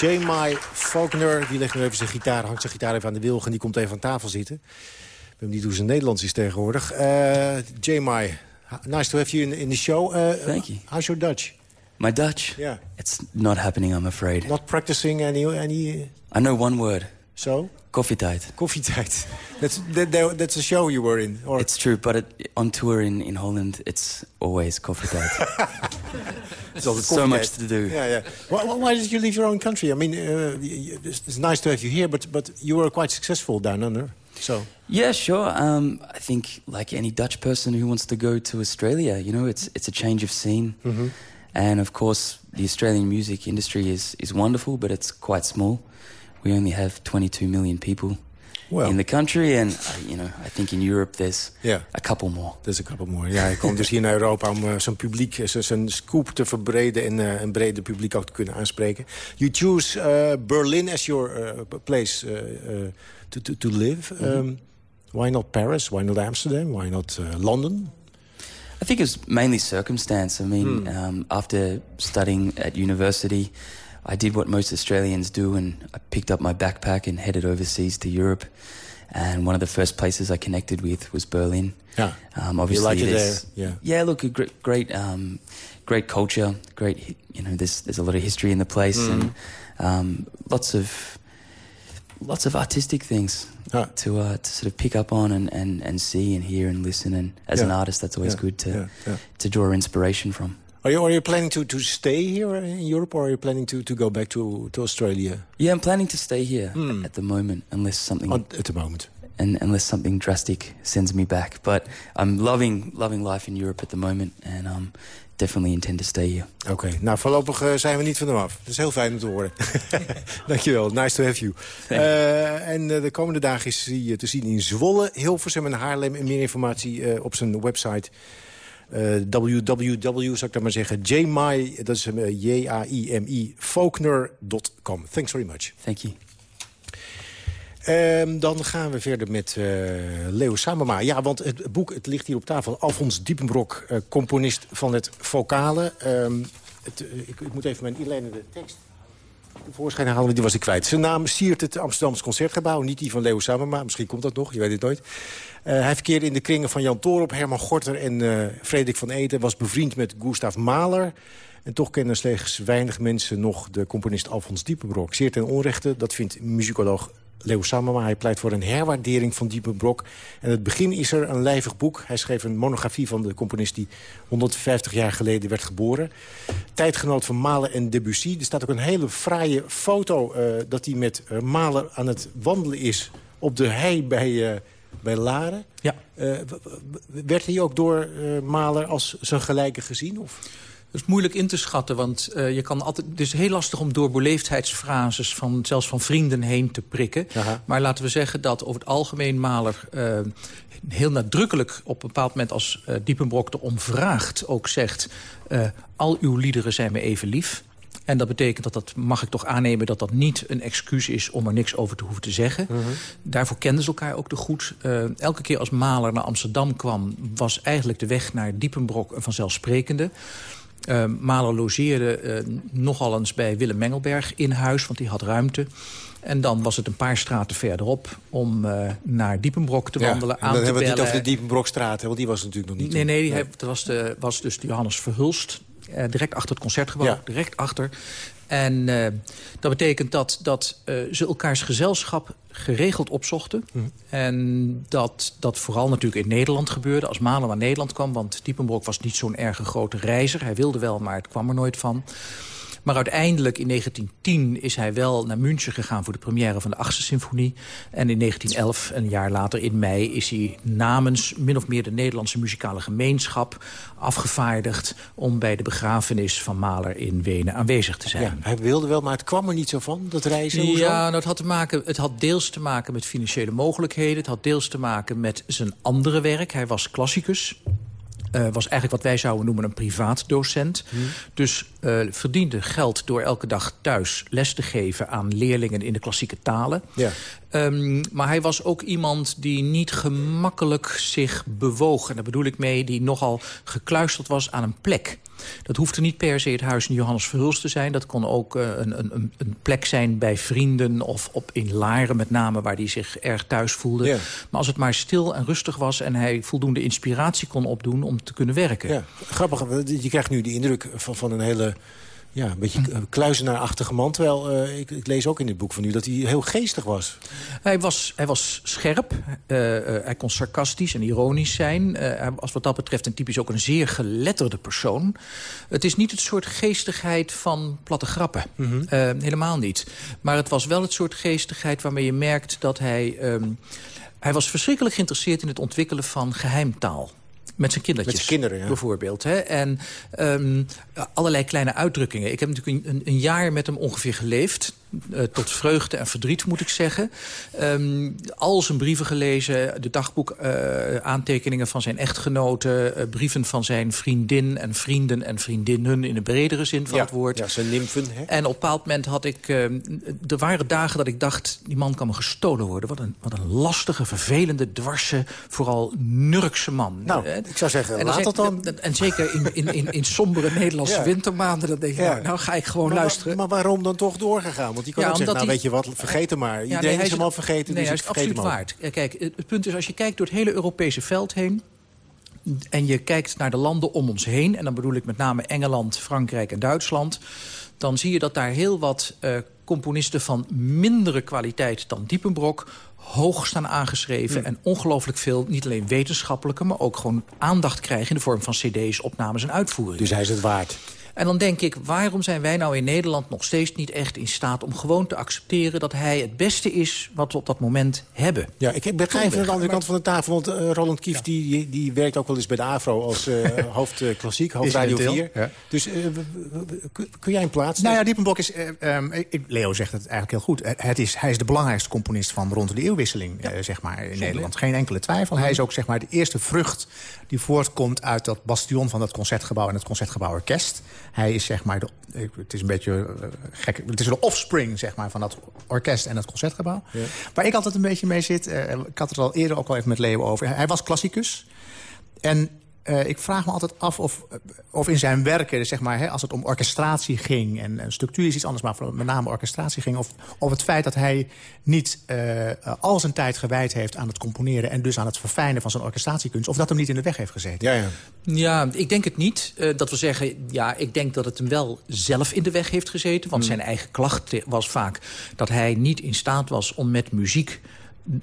[SPEAKER 6] J.M. Faulkner. Die legt nu even zijn gitaar, hangt zijn gitaar even aan de wilg... en die komt even aan tafel zitten. Ik weet niet hoe zijn Nederlands is tegenwoordig. Uh, J.M., nice to have you in, in the show. Uh,
[SPEAKER 11] Thank you.
[SPEAKER 6] How's your Dutch?
[SPEAKER 11] My Dutch?
[SPEAKER 6] Yeah.
[SPEAKER 11] It's not happening, I'm afraid.
[SPEAKER 6] Not practicing any... any...
[SPEAKER 11] I know one word.
[SPEAKER 6] So?
[SPEAKER 11] Koffietijd.
[SPEAKER 6] Koffietijd. That's, that, that's a show you were in? Or?
[SPEAKER 11] It's true, but it, on tour in, in Holland, it's always koffietijd. <laughs>
[SPEAKER 6] it's always
[SPEAKER 11] so much to do.
[SPEAKER 6] Yeah, yeah. Why, why, did you leave your own country? I mean, uh, it's nice to have you here, but, but you were quite successful down under. So
[SPEAKER 11] yeah, sure. Um, I think like any Dutch person who wants to go to Australia, you know, it's it's a change of scene,
[SPEAKER 6] mm -hmm.
[SPEAKER 11] and of course the Australian music industry is is wonderful, but it's quite small. We only have 22 million people
[SPEAKER 6] well.
[SPEAKER 11] in the country, and uh, you know, I think in Europe there's
[SPEAKER 6] yeah.
[SPEAKER 11] a couple more.
[SPEAKER 6] There's a couple more. Ja, hij komt dus hier naar Europa om uh, zijn publiek, zijn scoop te verbreden en uh, een breder publiek ook te kunnen aanspreken. You choose uh, Berlin as your place to, to, to live.
[SPEAKER 11] Mm -hmm.
[SPEAKER 6] um, why not Paris? Why not Amsterdam? Why not London?
[SPEAKER 11] I think it's mainly circumstance. I mean,
[SPEAKER 6] Hmm.
[SPEAKER 11] um, after studying at university, I did what most Australians do, and I picked up my backpack and headed overseas to Europe. And one of the first places I connected with was Berlin.
[SPEAKER 6] Yeah,
[SPEAKER 11] um, obviously,
[SPEAKER 6] like there? Yeah.
[SPEAKER 11] yeah. Look, a great, great, um, great culture. Great, you know, there's there's a lot of history in the place,
[SPEAKER 6] Mm.
[SPEAKER 11] and um, lots of lots of artistic things
[SPEAKER 6] Yeah.
[SPEAKER 11] to uh, to sort of pick up on and, and, and see and hear and listen. And as an artist, that's always
[SPEAKER 6] Yeah,
[SPEAKER 11] good to
[SPEAKER 6] yeah, yeah.
[SPEAKER 11] to draw inspiration from.
[SPEAKER 6] Are you, are you planning to, to stay here in Europe or are you planning to, to go back to, to Australia
[SPEAKER 11] Yeah, I'm planning to stay here
[SPEAKER 6] Hmm.
[SPEAKER 11] at the moment, unless something
[SPEAKER 6] at, at the moment?
[SPEAKER 11] and unless something drastic sends me back. But I'm loving loving life in Europe at the moment, and um, definitely intend to stay here.
[SPEAKER 6] Oké, nou voorlopig eh, zijn we niet van hem af. Dat is heel fijn om te horen. <laughs> Dankjewel, nice to have you. Eh, en eh, de komende dagen is hij te zien in Zwolle, Hilversum en Haarlem. En meer informatie op zijn website www, zou ik dat maar zeggen, jmi, dat is eh, J-A-I-M-I, faulkner.com. Thanks very much.
[SPEAKER 11] Thank you.
[SPEAKER 6] Ehm, dan gaan we verder met eh, Leo Samama. Ja, want het boek het ligt hier op tafel. Alfons Diepenbrok, eh, componist van het Vocale. Ehm, het, ik, ik moet even mijn inleidende tekst tevoorschijn halen, want die was ik kwijt. Zijn naam siert het Amsterdamse Concertgebouw. Niet die van Leo Samama, misschien komt dat nog, je weet het nooit. Eh, hij verkeerde in de kringen van Jan Toorop, Herman Gorter en eh, Frederik van Eten. Was bevriend met Gustav Mahler. En toch kennen slechts weinig mensen nog de componist Alfons Diepenbrok. Zeer ten onrechte, dat vindt muzikoloog Leo Samama. Hij pleit voor een herwaardering van Diepenbrok. En het begin is er een lijvig boek. Hij schreef een monografie van de componist die 150 jaar geleden werd geboren. Tijdgenoot van Mahler en Debussy. Er staat ook een hele fraaie foto eh, dat hij met eh, Mahler aan het wandelen is... op de hei bij, eh, bij Laren.
[SPEAKER 9] Ja.
[SPEAKER 6] Werd hij ook door Mahler als zijn gelijke gezien? Of?
[SPEAKER 9] Dat is moeilijk in te schatten, want eh, je kan altijd, het is heel lastig om door beleefdheidsfrases van, zelfs van vrienden heen te prikken.
[SPEAKER 6] Aha.
[SPEAKER 9] Maar laten we zeggen dat over het algemeen Mahler eh, heel nadrukkelijk op een bepaald moment als eh, Diepenbrok erom vraagt, ook zegt, al uw liederen zijn me even lief. En dat betekent dat dat, mag ik toch aannemen, dat dat niet een excuus is om er niks over te hoeven te zeggen. Daarvoor kenden ze elkaar ook te goed. Elke keer als Mahler naar Amsterdam kwam, was eigenlijk de weg naar Diepenbrok een vanzelfsprekende. Uh, Mahler logeerde eh, nogal eens bij Willem Mengelberg in huis, want die had ruimte. En dan was het een paar straten verderop om eh, naar Diepenbrok te wandelen,
[SPEAKER 6] en
[SPEAKER 9] aan
[SPEAKER 6] dan
[SPEAKER 9] te
[SPEAKER 6] hebben we het niet over de Diepenbrokstraat, hè, want die was natuurlijk nog niet.
[SPEAKER 9] Nee, nee, dat was, de, was dus de Johannes Verhulst. eh, direct achter het concertgebouw,
[SPEAKER 6] Ja.
[SPEAKER 9] direct achter. En eh, dat betekent dat, dat eh, ze elkaars gezelschap geregeld opzochten.
[SPEAKER 6] Mhm.
[SPEAKER 9] En dat dat vooral natuurlijk in Nederland gebeurde. Als Mahler naar Nederland kwam, want Diepenbrok was niet zo'n erge grote reizer. Hij wilde wel, maar het kwam er nooit van. Maar uiteindelijk in 1910 is hij wel naar München gegaan... voor de première van de achtste symfonie. En in 1911, een jaar later in mei... is hij namens min of meer de Nederlandse muzikale gemeenschap afgevaardigd... om bij de begrafenis van Mahler in Wenen aanwezig te zijn.
[SPEAKER 6] Ja, hij wilde wel, maar het kwam er niet zo van, dat reizen. Hoezo?
[SPEAKER 9] Ja, nou, het, had te maken, het had deels te maken met financiële mogelijkheden. Het had deels te maken met zijn andere werk. Hij was klassicus. Eh, was eigenlijk wat wij zouden noemen een privaat docent. Dus eh, verdiende geld door elke dag thuis les te geven... aan leerlingen in de klassieke talen.
[SPEAKER 6] Ja.
[SPEAKER 9] Ehm, maar hij was ook iemand die niet gemakkelijk zich bewoog. En daar bedoel ik mee, die nogal gekluisterd was aan een plek. Dat hoefde niet per se het huis in Johannes Verhulst te zijn. Dat kon ook uh, een, een, een, plek zijn bij vrienden of op in Laren met name... waar hij zich erg thuis voelde. Ja. Maar als het maar stil en rustig was... en hij voldoende inspiratie kon opdoen om te kunnen werken.
[SPEAKER 6] Ja, grappig. Je krijgt nu de indruk van, van een hele ja, een beetje kluizenaarachtige man. Terwijl, uh, ik, ik, lees ook in dit boek van u dat hij heel geestig was.
[SPEAKER 9] Hij was, hij was scherp. Uh, uh, hij kon sarcastisch en ironisch zijn. hij was wat dat betreft een typisch ook een zeer geletterde persoon. Het is niet het soort geestigheid van platte grappen. Mm -hmm. helemaal niet. Maar het was wel het soort geestigheid waarmee je merkt dat hij... Um, hij was verschrikkelijk geïnteresseerd in het ontwikkelen van geheimtaal. Met zijn kindertjes.
[SPEAKER 6] Met zijn kinderen, ja.
[SPEAKER 9] Bijvoorbeeld. Hè? En um, allerlei kleine uitdrukkingen. Ik heb natuurlijk een, een, jaar met hem ongeveer geleefd. Uh, tot vreugde en verdriet, moet ik zeggen. Um, al zijn brieven gelezen, de dagboek uh, aantekeningen van zijn echtgenoten... Uh, brieven van zijn vriendin en vrienden en vriendinnen... in de bredere zin van
[SPEAKER 6] ja,
[SPEAKER 9] het woord.
[SPEAKER 6] Ja, zijn nymfen. Hè?
[SPEAKER 9] En op een bepaald moment had ik... er waren dagen dat ik dacht, die man kan me gestolen worden. Wat een, wat een lastige, vervelende, dwarse, vooral nurkse man.
[SPEAKER 6] Nou, ik zou zeggen, en laat dan.
[SPEAKER 9] En zeker in, in, in, in sombere <laughs> Nederlandse ja. wintermaanden... dan denk je, ja. nou, nou, ga ik gewoon
[SPEAKER 6] maar,
[SPEAKER 9] luisteren.
[SPEAKER 6] Maar waarom dan toch doorgegaan? Want die kan ja, ook zeggen, nou weet je wat, vergeet hem maar. Iedereen nee, is, hem al vergeten,
[SPEAKER 9] nee,
[SPEAKER 6] dus
[SPEAKER 9] hij is absoluut waard. Kijk, het punt is, als je kijkt door het hele Europese veld heen... en je kijkt naar de landen om ons heen... en dan bedoel ik met name Engeland, Frankrijk en Duitsland... dan zie je dat daar heel wat uh, componisten van mindere kwaliteit dan Diepenbrok hoog staan aangeschreven... En ongelooflijk veel, niet alleen wetenschappelijke... maar ook gewoon aandacht krijgen in de vorm van cd's, opnames en uitvoeringen.
[SPEAKER 6] Dus hij is het waard.
[SPEAKER 9] En dan denk ik, waarom zijn wij nou in Nederland nog steeds niet echt in staat... om gewoon te accepteren dat hij het beste is wat we op dat moment hebben?
[SPEAKER 6] Ja, ik ben even aan de andere kant van de tafel. Want uh, Roland Kief ja. die, die werkt ook wel eens bij de AVRO als <laughs> uh, hoofd uh, klassiek, hoofd Radio 4. Ja. Dus kun jij een plaats?
[SPEAKER 8] Nou ja, Diepenbok is... Um, ik, Leo zegt het eigenlijk heel goed. Het is, hij is de belangrijkste componist van rond de eeuwwisseling, ja. zeg maar, in Zonder. Nederland. Geen enkele twijfel. Hij is ook zeg maar, de eerste vrucht die voortkomt uit dat bastion van dat Concertgebouw... en het Concertgebouw Orkest. Hij is zeg maar, de, het is een beetje uh, gek, het is de offspring zeg maar, van dat orkest en het concertgebouw. Ja. Waar ik altijd een beetje mee zit, uh, ik had het al eerder ook al even met Leo over. Hij was klassicus. En uh, ik vraag me altijd af of, of in zijn werken, zeg maar, hè, als het om orchestratie ging... en, en structuur is iets anders, maar met name orchestratie ging... of, of het feit dat hij niet uh, al zijn tijd gewijd heeft aan het componeren... en dus aan het verfijnen van zijn orchestratiekunst... of dat hem niet in de weg heeft gezeten.
[SPEAKER 6] Ja, ja.
[SPEAKER 9] ja ik denk het niet. Uh, dat we zeggen, ja, ik denk dat het hem wel zelf in de weg heeft gezeten. Want hmm. zijn eigen klacht was vaak dat hij niet in staat was om met muziek...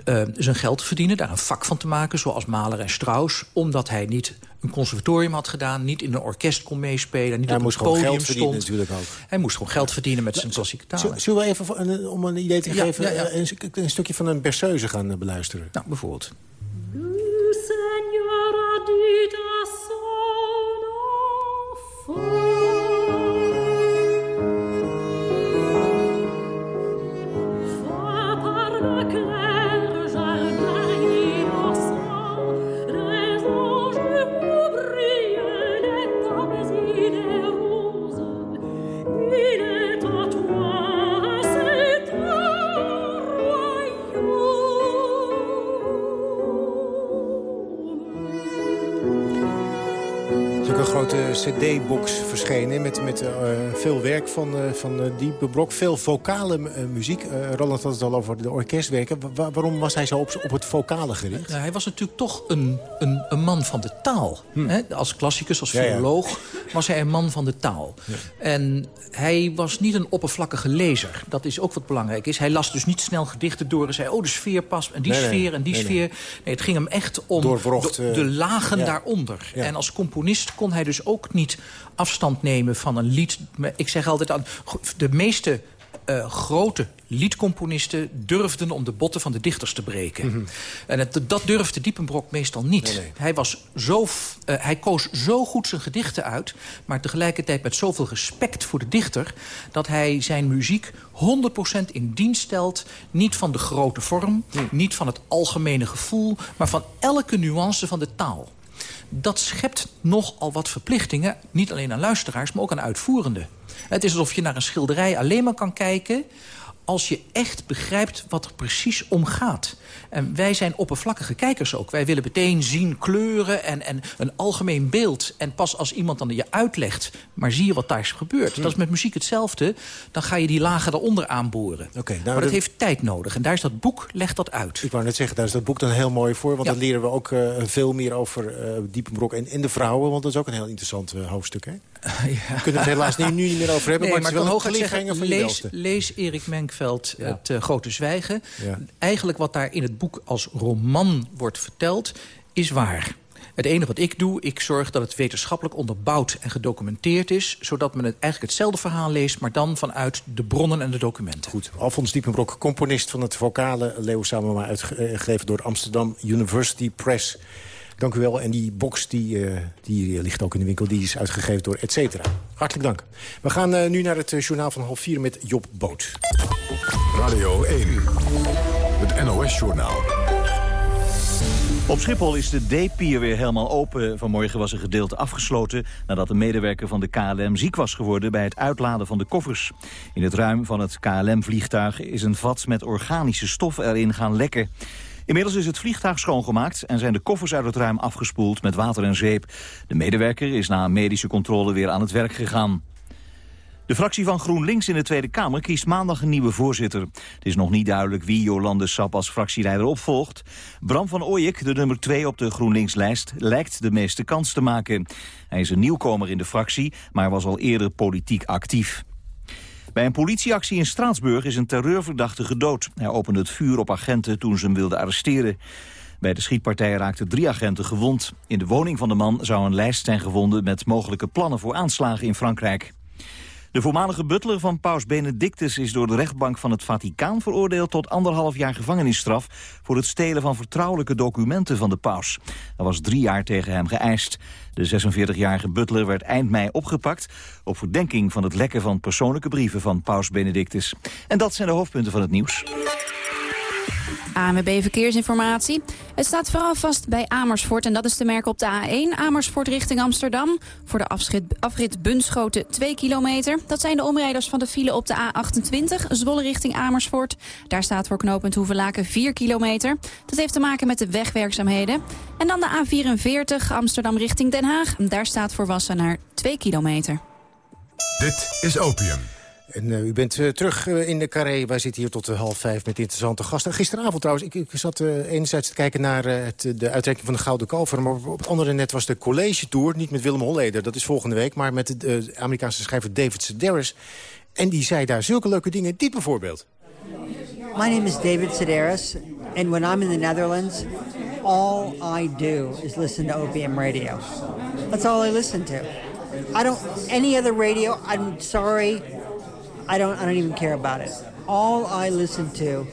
[SPEAKER 9] Uh, zijn geld te verdienen, daar een vak van te maken... zoals Mahler en Strauss, omdat hij niet een conservatorium had gedaan... niet in een orkest kon meespelen, niet
[SPEAKER 6] hij
[SPEAKER 9] op
[SPEAKER 6] moest
[SPEAKER 9] een podium
[SPEAKER 6] geld verdienen
[SPEAKER 9] stond.
[SPEAKER 6] natuurlijk ook.
[SPEAKER 9] Hij moest gewoon geld verdienen met zijn klassieke talen.
[SPEAKER 6] Zullen we even, om een idee te ja, geven... Ja, ja. Een, een, stukje van een berceuse gaan beluisteren?
[SPEAKER 9] Nou, bijvoorbeeld.
[SPEAKER 6] Cd-box verschenen met, met uh, veel werk van, uh, van uh, Diepe Brok. Veel vocale muziek. Roland had het al over de orkestwerken. Wa waarom was hij zo op, op het vocale gericht?
[SPEAKER 9] Nou, hij was natuurlijk toch een, een, een man van de taal. Hm. Hè? Als klassicus, als filoloog, ja, ja. was hij een man van de taal. Ja. En hij was niet een oppervlakkige lezer. Dat is ook wat belangrijk is. Hij las dus niet snel gedichten door en zei... oh, de sfeer past en die nee, sfeer en die nee, sfeer. Nee, het ging hem echt om de, de, lagen daaronder. En als componist kon hij dus ook niet afstand nemen van een lied. Ik zeg altijd aan de meeste uh, grote liedcomponisten durfden om de botten van de dichters te breken. Mm -hmm. En het, dat durfde Diepenbrok meestal niet. Nee, nee. Hij, was zo, uh, hij koos zo goed zijn gedichten uit... maar tegelijkertijd met zoveel respect voor de dichter... dat hij zijn muziek 100% in dienst stelt... niet van de grote vorm, mm. niet van het algemene gevoel... maar van elke nuance van de taal dat schept nogal wat verplichtingen. Niet alleen aan luisteraars, maar ook aan uitvoerenden. Het is alsof je naar een schilderij alleen maar kan kijken als je echt begrijpt wat er precies om gaat. En wij zijn oppervlakkige kijkers ook. Wij willen meteen zien kleuren en, en een algemeen beeld. En pas als iemand dan je uitlegt, maar zie je wat daar is gebeurd. Dat is met muziek hetzelfde. Dan ga je die lagen eronder aanboren.
[SPEAKER 6] nou,
[SPEAKER 9] maar dat heeft tijd nodig. En daar is dat boek, legt dat uit.
[SPEAKER 6] Ik wou net zeggen, daar is dat boek dan heel mooi voor. Want
[SPEAKER 9] Ja.
[SPEAKER 6] dan leren we ook eh, veel meer over Diepenbrok en, en de vrouwen. Want dat is ook een heel interessant eh, hoofdstuk, hè? <laughs> We kunnen het helaas nu, nu niet meer over hebben.
[SPEAKER 9] Nee,
[SPEAKER 6] maar, het
[SPEAKER 9] ik
[SPEAKER 6] is wel een van je
[SPEAKER 9] lees,
[SPEAKER 6] welste.
[SPEAKER 9] lees Erik Menkveld
[SPEAKER 6] Ja.
[SPEAKER 9] het eh, Grote Zwijgen.
[SPEAKER 6] Ja.
[SPEAKER 9] Eigenlijk wat daar in het boek als roman wordt verteld, is waar. Het enige wat ik doe, ik zorg dat het wetenschappelijk onderbouwd en gedocumenteerd is... zodat men het eigenlijk hetzelfde verhaal leest... maar dan vanuit de bronnen en de documenten.
[SPEAKER 6] Goed, Alfons Diepenbrok, componist van het vocale Leo Samema... uitgegeven door Amsterdam University Press. Dank u wel. En die box die, eh, die ligt ook in de winkel. Die is uitgegeven door et cetera. Hartelijk dank. We gaan eh, nu naar het eh, journaal van half vier met Job Boot.
[SPEAKER 5] Radio 1, het NOS-journaal.
[SPEAKER 1] Op Schiphol is de D-pier weer helemaal open. Vanmorgen was een gedeelte afgesloten nadat een medewerker van de KLM ziek was geworden bij het uitladen van de koffers. In het ruim van het KLM-vliegtuig is een vat met organische stof erin gaan lekken. Inmiddels is het vliegtuig schoongemaakt en zijn de koffers uit het ruim afgespoeld met water en zeep. De medewerker is na een medische controle weer aan het werk gegaan. De fractie van GroenLinks in de Tweede Kamer kiest maandag een nieuwe voorzitter. Het is nog niet duidelijk wie Jolande Sap als fractieleider opvolgt. Bram van Ooyek, de nummer 2 op de GroenLinks-lijst, lijkt de meeste kans te maken. Hij is een nieuwkomer in de fractie, maar was al eerder politiek actief. Bij een politieactie in Straatsburg is een terreurverdachte gedood. Hij opende het vuur op agenten toen ze hem wilden arresteren. Bij de schietpartij raakten drie agenten gewond. In de woning van de man zou een lijst zijn gevonden met mogelijke plannen voor aanslagen in Frankrijk. De voormalige butler van paus Benedictus is door de rechtbank van het Vaticaan veroordeeld tot anderhalf jaar gevangenisstraf voor het stelen van vertrouwelijke documenten van de paus. Er was drie jaar tegen hem geëist. De 46-jarige butler werd eind mei opgepakt op verdenking van het lekken van persoonlijke brieven van paus Benedictus. En dat zijn de hoofdpunten van het nieuws.
[SPEAKER 2] ANWB Verkeersinformatie. Het staat vooral vast bij Amersfoort en dat is te merken op de A1 Amersfoort richting Amsterdam. Voor de afrit, afrit Bunschoten 2 kilometer. Dat zijn de omrijders van de file op de A28 Zwolle richting Amersfoort. Daar staat voor knooppunt Hoevelaken 4 kilometer. Dat heeft te maken met de wegwerkzaamheden. En dan de A44 Amsterdam richting Den Haag. Daar staat voor Wassenaar 2 kilometer.
[SPEAKER 5] Dit is Opium.
[SPEAKER 6] En eh, u bent eh, terug eh, in de carré. Wij zitten hier tot half vijf met interessante gasten. Gisteravond trouwens, ik, ik zat enerzijds te kijken naar het, de uitreiking van de Gouden Kalver. Maar op het andere net was de College Tour. Niet met Willem Holleder, dat is volgende week. Maar met de Amerikaanse schrijver David Sedaris. En die zei daar zulke leuke dingen. Dit bijvoorbeeld.
[SPEAKER 12] My name is David Sedaris, and when I'm in the Netherlands, all I do is listen to OPM radio. That's all I listen to. I don't any other radio. I'm sorry, I don't. I don't even care about it. All I listen to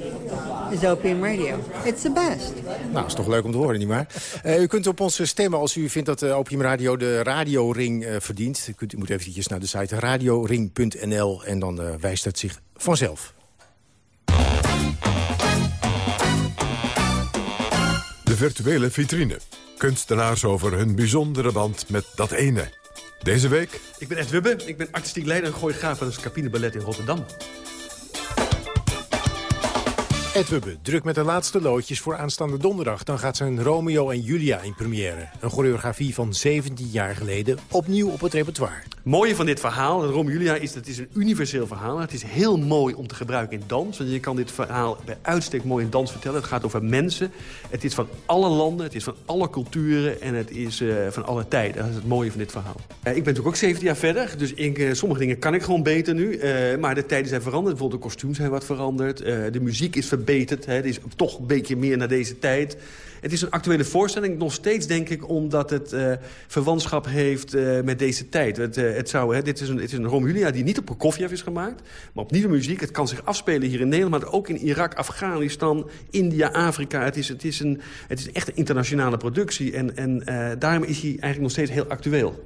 [SPEAKER 12] is OPM radio. It's the best.
[SPEAKER 6] Nou, is toch leuk om te horen, nietwaar? Uh, u kunt op ons stemmen als u vindt dat uh, Opium Radio de radioring uh, verdient. U, kunt, u moet eventjes naar de site radioring.nl en dan uh, wijst het zich vanzelf.
[SPEAKER 5] De virtuele vitrine. Kunstenaars over hun bijzondere band met dat ene. Deze week...
[SPEAKER 13] Ik ben Ed Wubbe, ik ben artistiek leider en choreograaf van het Scapine Ballet in Rotterdam.
[SPEAKER 6] Ed Wubbe, druk met de laatste loodjes voor aanstaande donderdag. Dan gaat zijn Romeo en Julia in première. Een choreografie van 17 jaar geleden, opnieuw op het repertoire.
[SPEAKER 13] Het mooie van dit verhaal, Romeo en Julia, is dat het is een universeel verhaal. Het is heel mooi om te gebruiken in dans. Want je kan dit verhaal bij uitstek mooi in dans vertellen. Het gaat over mensen. Het is van alle landen, het is van alle culturen en het is uh, van alle tijden. Dat is het mooie van dit verhaal. Uh, ik ben natuurlijk ook 17 jaar verder, dus uh, sommige dingen kan ik gewoon beter nu. maar de tijden zijn veranderd. Bijvoorbeeld de kostuums zijn wat veranderd. de muziek is verbeterd. Hè. Het is toch een beetje meer naar deze tijd. Het is een actuele voorstelling, nog steeds denk ik... omdat het uh, verwantschap heeft uh, met deze tijd. Het, uh, het, zou, hè, dit is een, het is een die niet op Prokofjev is gemaakt... maar op nieuwe muziek. Het kan zich afspelen hier in Nederland... maar ook in Irak, Afghanistan, India, Afrika. Het is, het is, een, het is echt een internationale productie. En, en daarom is hij eigenlijk nog steeds heel actueel.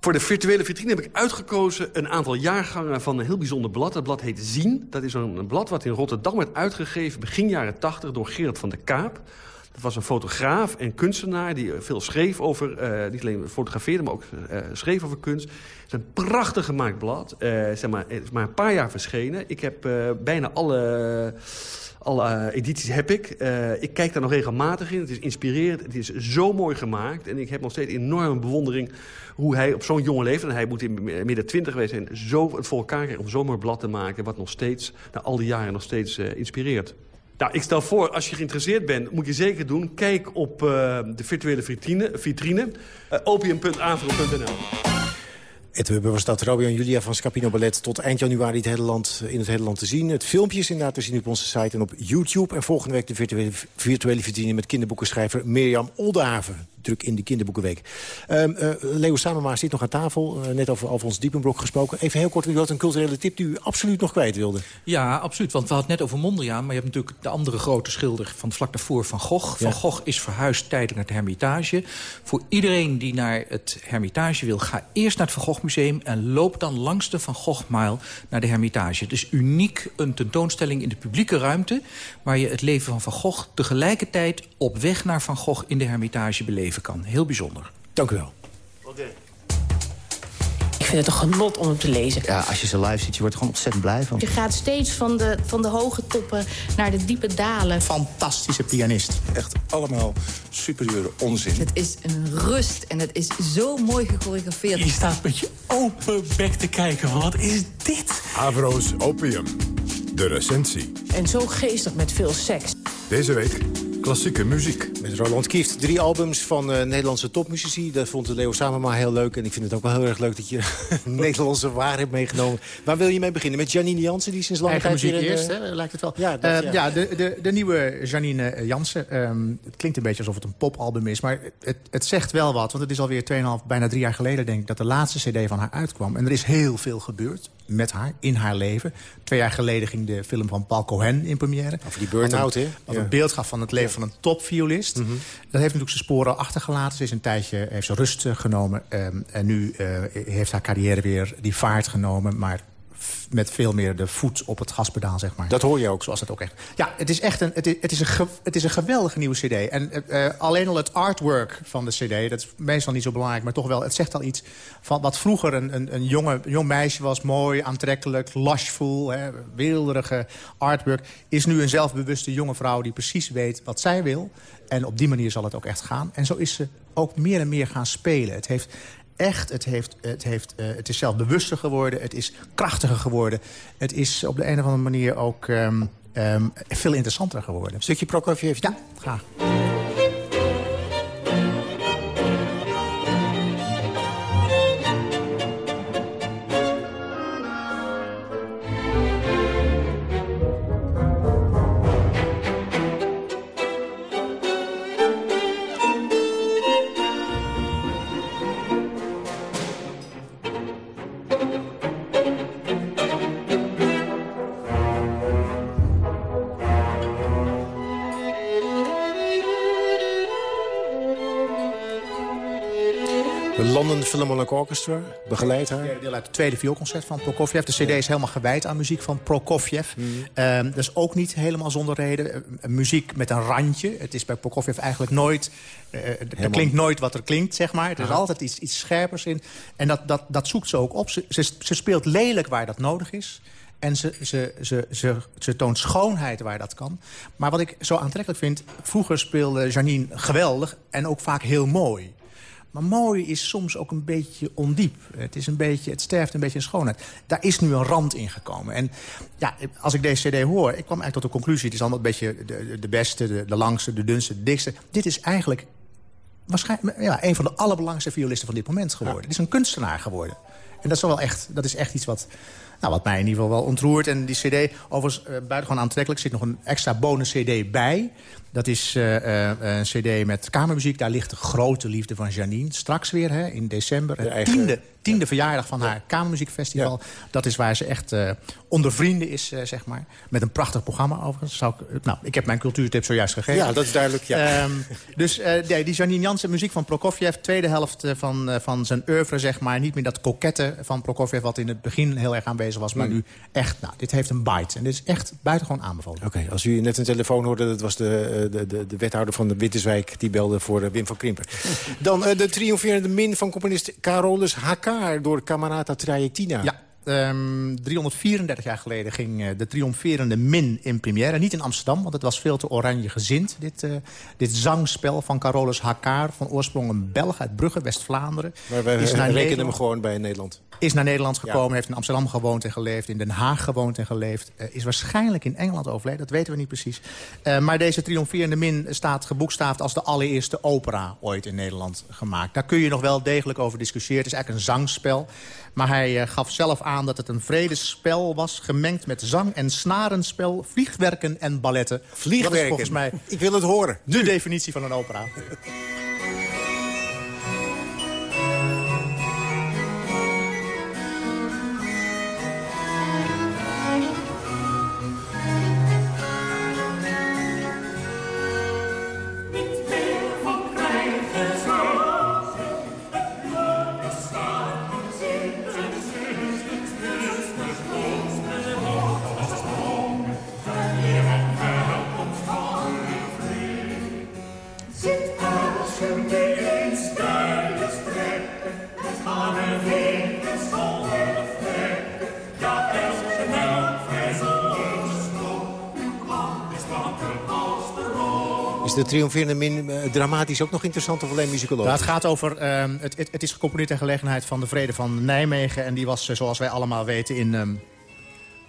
[SPEAKER 13] Voor de virtuele vitrine heb ik uitgekozen een aantal jaargangen van een heel bijzonder blad. Dat blad heet Zien. Dat is een blad wat in Rotterdam werd uitgegeven begin jaren 80 door Gerard van der Kaap. Dat was een fotograaf en kunstenaar die veel schreef over... Uh, niet alleen fotografeerde, maar ook uh, schreef over kunst. Het is een prachtig gemaakt blad. Zeg maar, het is maar een paar jaar verschenen. Ik heb bijna alle alle edities heb ik. Ik kijk daar nog regelmatig in. Het is inspirerend. Het is zo mooi gemaakt. En ik heb nog steeds enorme bewondering hoe hij op zo'n jonge leeftijd... en hij moet in midden twintig geweest zijn... zo het voor elkaar krijgt om mooi blad te maken... wat nog steeds, na al die jaren, nog steeds uh, inspireert. Nou, ik stel voor, als je geïnteresseerd bent, moet je zeker doen. Kijk op uh, de virtuele vitrine, vitrine uh, opium.avro.nl.
[SPEAKER 6] Het was dat Robio en Julia van Scapino Ballet tot eind januari het hele land, in het hele land te zien. Het filmpje is inderdaad te zien op onze site en op YouTube. En volgende week de virtuele, virtuele vitrine met kinderboekenschrijver Mirjam Oldenhaven druk in de kinderboekenweek. Um, uh, Leo Samema zit nog aan tafel. Uh, net over Alfons Diepenbrok gesproken. Even heel kort, u had een culturele tip die u absoluut nog kwijt wilde.
[SPEAKER 9] Ja, absoluut. Want we hadden het net over Mondriaan. Maar je hebt natuurlijk de andere grote schilder van vlak daarvoor, Van Gogh. Van Gogh is verhuisd tijdelijk naar het Hermitage. Voor iedereen die naar het Hermitage wil, ga eerst naar het Van Gogh Museum... en loop dan langs de Van Gogh Mile naar de Hermitage. Het is uniek een tentoonstelling in de publieke ruimte... waar je het leven van Van Gogh tegelijkertijd op weg naar Van Gogh in de Hermitage beleeft kan. Heel bijzonder.
[SPEAKER 6] Dank u wel.
[SPEAKER 14] Ik vind het een genot om hem te lezen.
[SPEAKER 15] Ja, als je ze live ziet, je wordt er gewoon ontzettend blij van.
[SPEAKER 14] Je gaat steeds van de, van de hoge toppen naar de diepe dalen.
[SPEAKER 8] Fantastische pianist.
[SPEAKER 16] Echt allemaal superieure onzin.
[SPEAKER 17] Het is een rust en het is zo mooi gechoreografeerd.
[SPEAKER 18] Je staat met je open bek te kijken. Wat is dit?
[SPEAKER 5] Avro's Opium. De recensie.
[SPEAKER 14] En zo geestig met veel seks.
[SPEAKER 5] Deze week klassieke muziek.
[SPEAKER 6] Met Roland Kieft. Drie albums van uh, Nederlandse topmuzici. Dat vond Leo Samema heel leuk. En ik vind het ook wel heel erg leuk dat je <laughs> Nederlandse waar hebt meegenomen. Waar wil je mee beginnen? Met Janine Jansen, die sinds lange
[SPEAKER 8] tijd...
[SPEAKER 6] muziek
[SPEAKER 8] weer eerst, hè, lijkt het wel. Ja, dat, uh, ja. ja de, de, de, nieuwe Janine Jansen. Um, het klinkt een beetje alsof het een popalbum is. Maar het, het zegt wel wat. Want het is alweer 2,5, bijna drie jaar geleden, denk ik... dat de laatste cd van haar uitkwam. En er is heel veel gebeurd met haar, in haar leven. Twee jaar geleden ging de film van Paul Cohen in première.
[SPEAKER 6] Over die burn-out, hè?
[SPEAKER 8] Wat een beeld gaf van het leven van een topviolist. Mm -hmm. Dat heeft natuurlijk zijn sporen achtergelaten. Ze is een tijdje heeft ze rust genomen. Um, en nu uh, heeft haar carrière weer die vaart genomen. Maar met veel meer de voet op het gaspedaal, zeg maar.
[SPEAKER 6] Dat hoor je ook.
[SPEAKER 8] Zoals het ook echt. Ja, het is echt een, het is, het is een, het is een geweldige nieuwe cd. En uh, alleen al het artwork van de cd, dat is meestal niet zo belangrijk... maar toch wel, het zegt al iets van wat vroeger een, een, een jonge, jong meisje was. Mooi, aantrekkelijk, lashful, hè, weelderige artwork. Is nu een zelfbewuste jonge vrouw die precies weet wat zij wil. En op die manier zal het ook echt gaan. En zo is ze ook meer en meer gaan spelen. Het heeft echt. Het, heeft, het, heeft, uh, het is zelfbewuster geworden. Het is krachtiger geworden. Het is op de een of andere manier ook um, um, veel interessanter geworden. Een
[SPEAKER 6] stukje Prokofjev?
[SPEAKER 8] Ja, graag.
[SPEAKER 6] Orchestra, begeleid haar.
[SPEAKER 8] Ja, deel uit het tweede vioolconcert van Prokofjev. De cd is helemaal gewijd aan muziek van Prokofjev. Mm. Um, dat is ook niet helemaal zonder reden. Uh, muziek met een randje. Het is bij Prokofjev eigenlijk nooit... Uh, er klinkt nooit wat er klinkt, zeg maar. Er is altijd iets, iets scherpers in. En dat, dat, dat zoekt ze ook op. Ze, ze, ze speelt lelijk waar dat nodig is. En ze, ze, ze, ze, ze toont schoonheid waar dat kan. Maar wat ik zo aantrekkelijk vind... vroeger speelde Janine geweldig en ook vaak heel mooi. Maar mooi is soms ook een beetje ondiep. Het, is een beetje, het sterft een beetje in schoonheid. Daar is nu een rand in gekomen. En ja, als ik deze cd hoor, ik kwam eigenlijk tot de conclusie... het is allemaal een beetje de, de beste, de, de langste, de dunste, de dikste. Dit is eigenlijk waarschijnlijk ja, een van de allerbelangrijkste violisten van dit moment geworden. Het is een kunstenaar geworden. En dat is wel echt, dat is echt iets wat, nou, wat mij in ieder geval wel ontroert. En die cd, overigens uh, buitengewoon aantrekkelijk, zit nog een extra bonus cd bij. Dat is uh, uh, een cd met kamermuziek. Daar ligt de grote liefde van Janine. Straks weer, hè, in december. Het tiende, tiende verjaardag van haar Kamermuziekfestival. Dat is waar ze echt uh, onder vrienden is, zeg maar. Met een prachtig programma overigens. Zou ik, nou, ik heb mijn cultuurtip zojuist gegeven.
[SPEAKER 6] Ja, dat is duidelijk, ja.
[SPEAKER 8] Um, dus nee, die Janine Jansen, muziek van Prokofjev. Tweede helft van, van zijn oeuvre, zeg maar. Niet meer dat kokette van Prokofjev... wat in het begin heel erg aanwezig was. Maar
[SPEAKER 6] Mm.
[SPEAKER 8] nu echt, nou, dit heeft een bite. En dit is echt buitengewoon aanbevolen.
[SPEAKER 6] Oké, als u net een telefoon hoorde... dat was de, de, de, de wethouder van de Witteswijk... die belde voor uh, Wim van Krimpen. Dan uh, de triomferende min van componist Carolus Hakar... door Camerata Trajectina.
[SPEAKER 8] Ja. Um, 334 jaar geleden ging uh, de triomferende Min in première. Niet in Amsterdam, want het was veel te oranje gezind. Dit, uh, dit zangspel van Carolus Hakar, van oorsprong een Belg uit Brugge, West-Vlaanderen.
[SPEAKER 6] Maar wij naar rekenen hem gewoon bij Nederland.
[SPEAKER 8] Is naar Nederland gekomen, ja. heeft in Amsterdam gewoond en geleefd... in Den Haag gewoond en geleefd. Uh, is waarschijnlijk in Engeland overleden, dat weten we niet precies. Maar deze triomferende Min staat geboekstaafd... als de allereerste opera ooit in Nederland gemaakt. Daar kun je nog wel degelijk over discussiëren. Het is eigenlijk een zangspel. Maar hij uh, gaf zelf aan dat het een vredesspel was... gemengd met zang- en snarenspel, vliegwerken en balletten.
[SPEAKER 6] Vliegwerken?
[SPEAKER 8] Volgens mij
[SPEAKER 6] Ik wil het horen.
[SPEAKER 8] de definitie van een opera.
[SPEAKER 6] Triomferende min uh, dramatisch ook nog interessant of alleen muzikologisch?
[SPEAKER 8] Nou, het gaat over, uh, het, het, het, is gecomponeerd ter gelegenheid van de vrede van Nijmegen. En die was, uh, zoals wij allemaal weten, in... Um...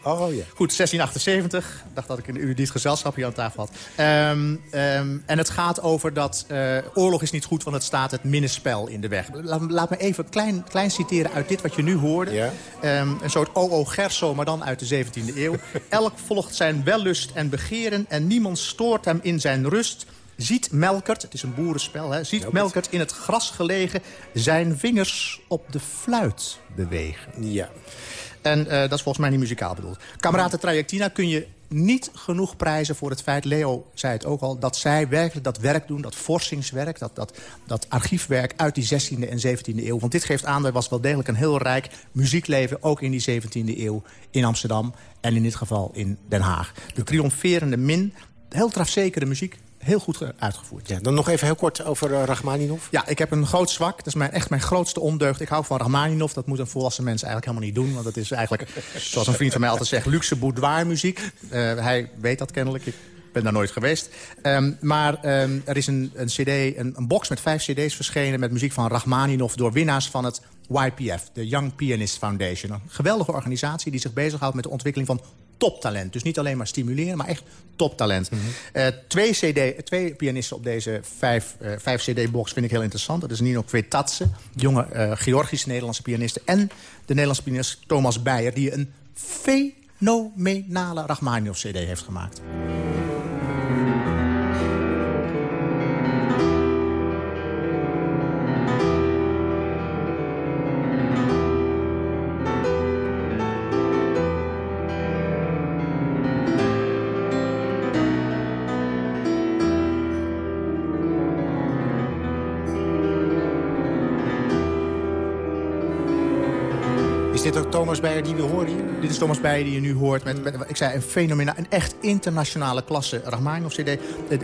[SPEAKER 6] Oh ja.
[SPEAKER 8] Goed, 1678. Ik dacht dat ik een erudiet gezelschap hier aan tafel had. Um, um, en het gaat over dat uh, oorlog is niet goed, want het staat het minnespel in de weg. Laat, laat me even klein, klein citeren uit dit wat je nu hoorde. Een soort O.O. Gerso, maar dan uit de 17e eeuw. <laughs> Elk volgt zijn wellust en begeren en niemand stoort hem in zijn rust. Ziet Melkert, het is een boerenspel, hè, ziet Melkert in het gras gelegen zijn vingers op de fluit bewegen.
[SPEAKER 6] Ja.
[SPEAKER 8] En uh, dat is volgens mij niet muzikaal bedoeld. Kameraden Trajectina kun je niet genoeg prijzen voor het feit... Leo zei het ook al, dat zij werkelijk dat werk doen... dat forsingswerk, dat, dat, dat archiefwerk uit die 16e en 17e eeuw. Want dit geeft aan, er was wel degelijk een heel rijk muziekleven... ook in die 17e eeuw in Amsterdam en in dit geval in Den Haag. De triomferende min, heel trafzekere muziek heel goed uitgevoerd.
[SPEAKER 6] Ja, dan nog even heel kort over uh, Rachmaninov.
[SPEAKER 8] Ja, ik heb een groot zwak. Dat is mijn, echt mijn grootste ondeugd. Ik hou van Rachmaninov. Dat moet een volwassen mens eigenlijk helemaal niet doen. Want dat is eigenlijk, <laughs> zoals een vriend van mij altijd zegt... luxe boudoirmuziek. Uh, hij weet dat kennelijk. Ik ben daar nooit geweest. Um, maar um, er is een, een, cd, een, een, box met vijf cd's verschenen... met muziek van Rachmaninov door winnaars van het YPF. De Young Pianist Foundation. Een geweldige organisatie die zich bezighoudt met de ontwikkeling van toptalent. Dus niet alleen maar stimuleren, maar echt toptalent. Mm -hmm. uh, twee, CD, twee pianisten op deze vijf, uh, vijf CD-box vind ik heel interessant. Dat is Nino Kwetatse, jonge uh, Georgische Nederlandse pianiste... en de Nederlandse pianist Thomas Beyer... die een fenomenale Rachmaninoff-CD heeft gemaakt.
[SPEAKER 6] Is dit ook Thomas Beyer die we horen hier?
[SPEAKER 8] Dit is Thomas Beyer die je nu hoort. Met, ik zei, een fenomenaal, een echt internationale klasse Rachmaninoff-cd.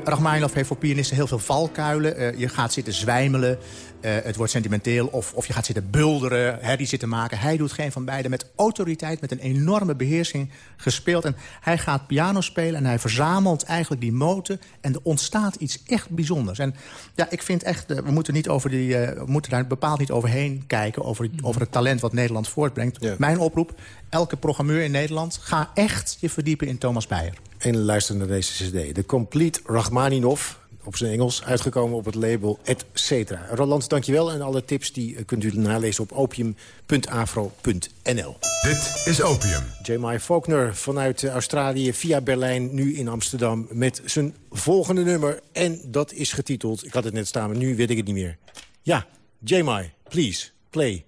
[SPEAKER 8] Rachmaninoff heeft voor pianisten heel veel valkuilen. Uh, je gaat zitten zwijmelen. Uh, het wordt sentimenteel. Of, of je gaat zitten bulderen, herrie zitten maken. Hij doet geen van beide. Met autoriteit, met een enorme beheersing gespeeld. En hij gaat piano spelen en hij verzamelt eigenlijk die moten. En er ontstaat iets echt bijzonders. En ja, ik vind echt, uh, we moeten, niet over die, we moeten daar bepaald niet overheen kijken. Over, over het talent wat Nederland voortbrengt. Ja. Mijn oproep, elke programmeur in Nederland... ga echt je verdiepen in Thomas Beyer.
[SPEAKER 6] En luister naar deze cd. De Complete Rachmaninov, op zijn Engels, uitgekomen op het label et cetera. Roland, dankjewel. En alle tips die kunt u nalezen op opium.afro.nl.
[SPEAKER 5] Dit is Opium.
[SPEAKER 6] J.M. Faulkner vanuit Australië via Berlijn, nu in Amsterdam... met zijn volgende nummer. En dat is getiteld, ik had het net staan, maar nu weet ik het niet meer. Ja, J.M., please, play.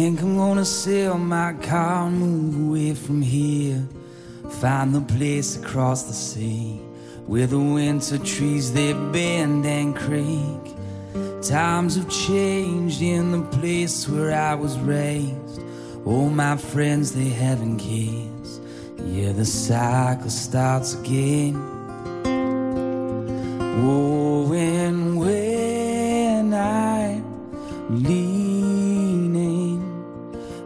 [SPEAKER 10] Think I'm gonna sell my car and move away from here. Find the place across the sea where the winter trees they bend and creak. Times have changed in the place where I was raised. All my friends they having kids. Yeah, the cycle starts again. Oh, and when I leaning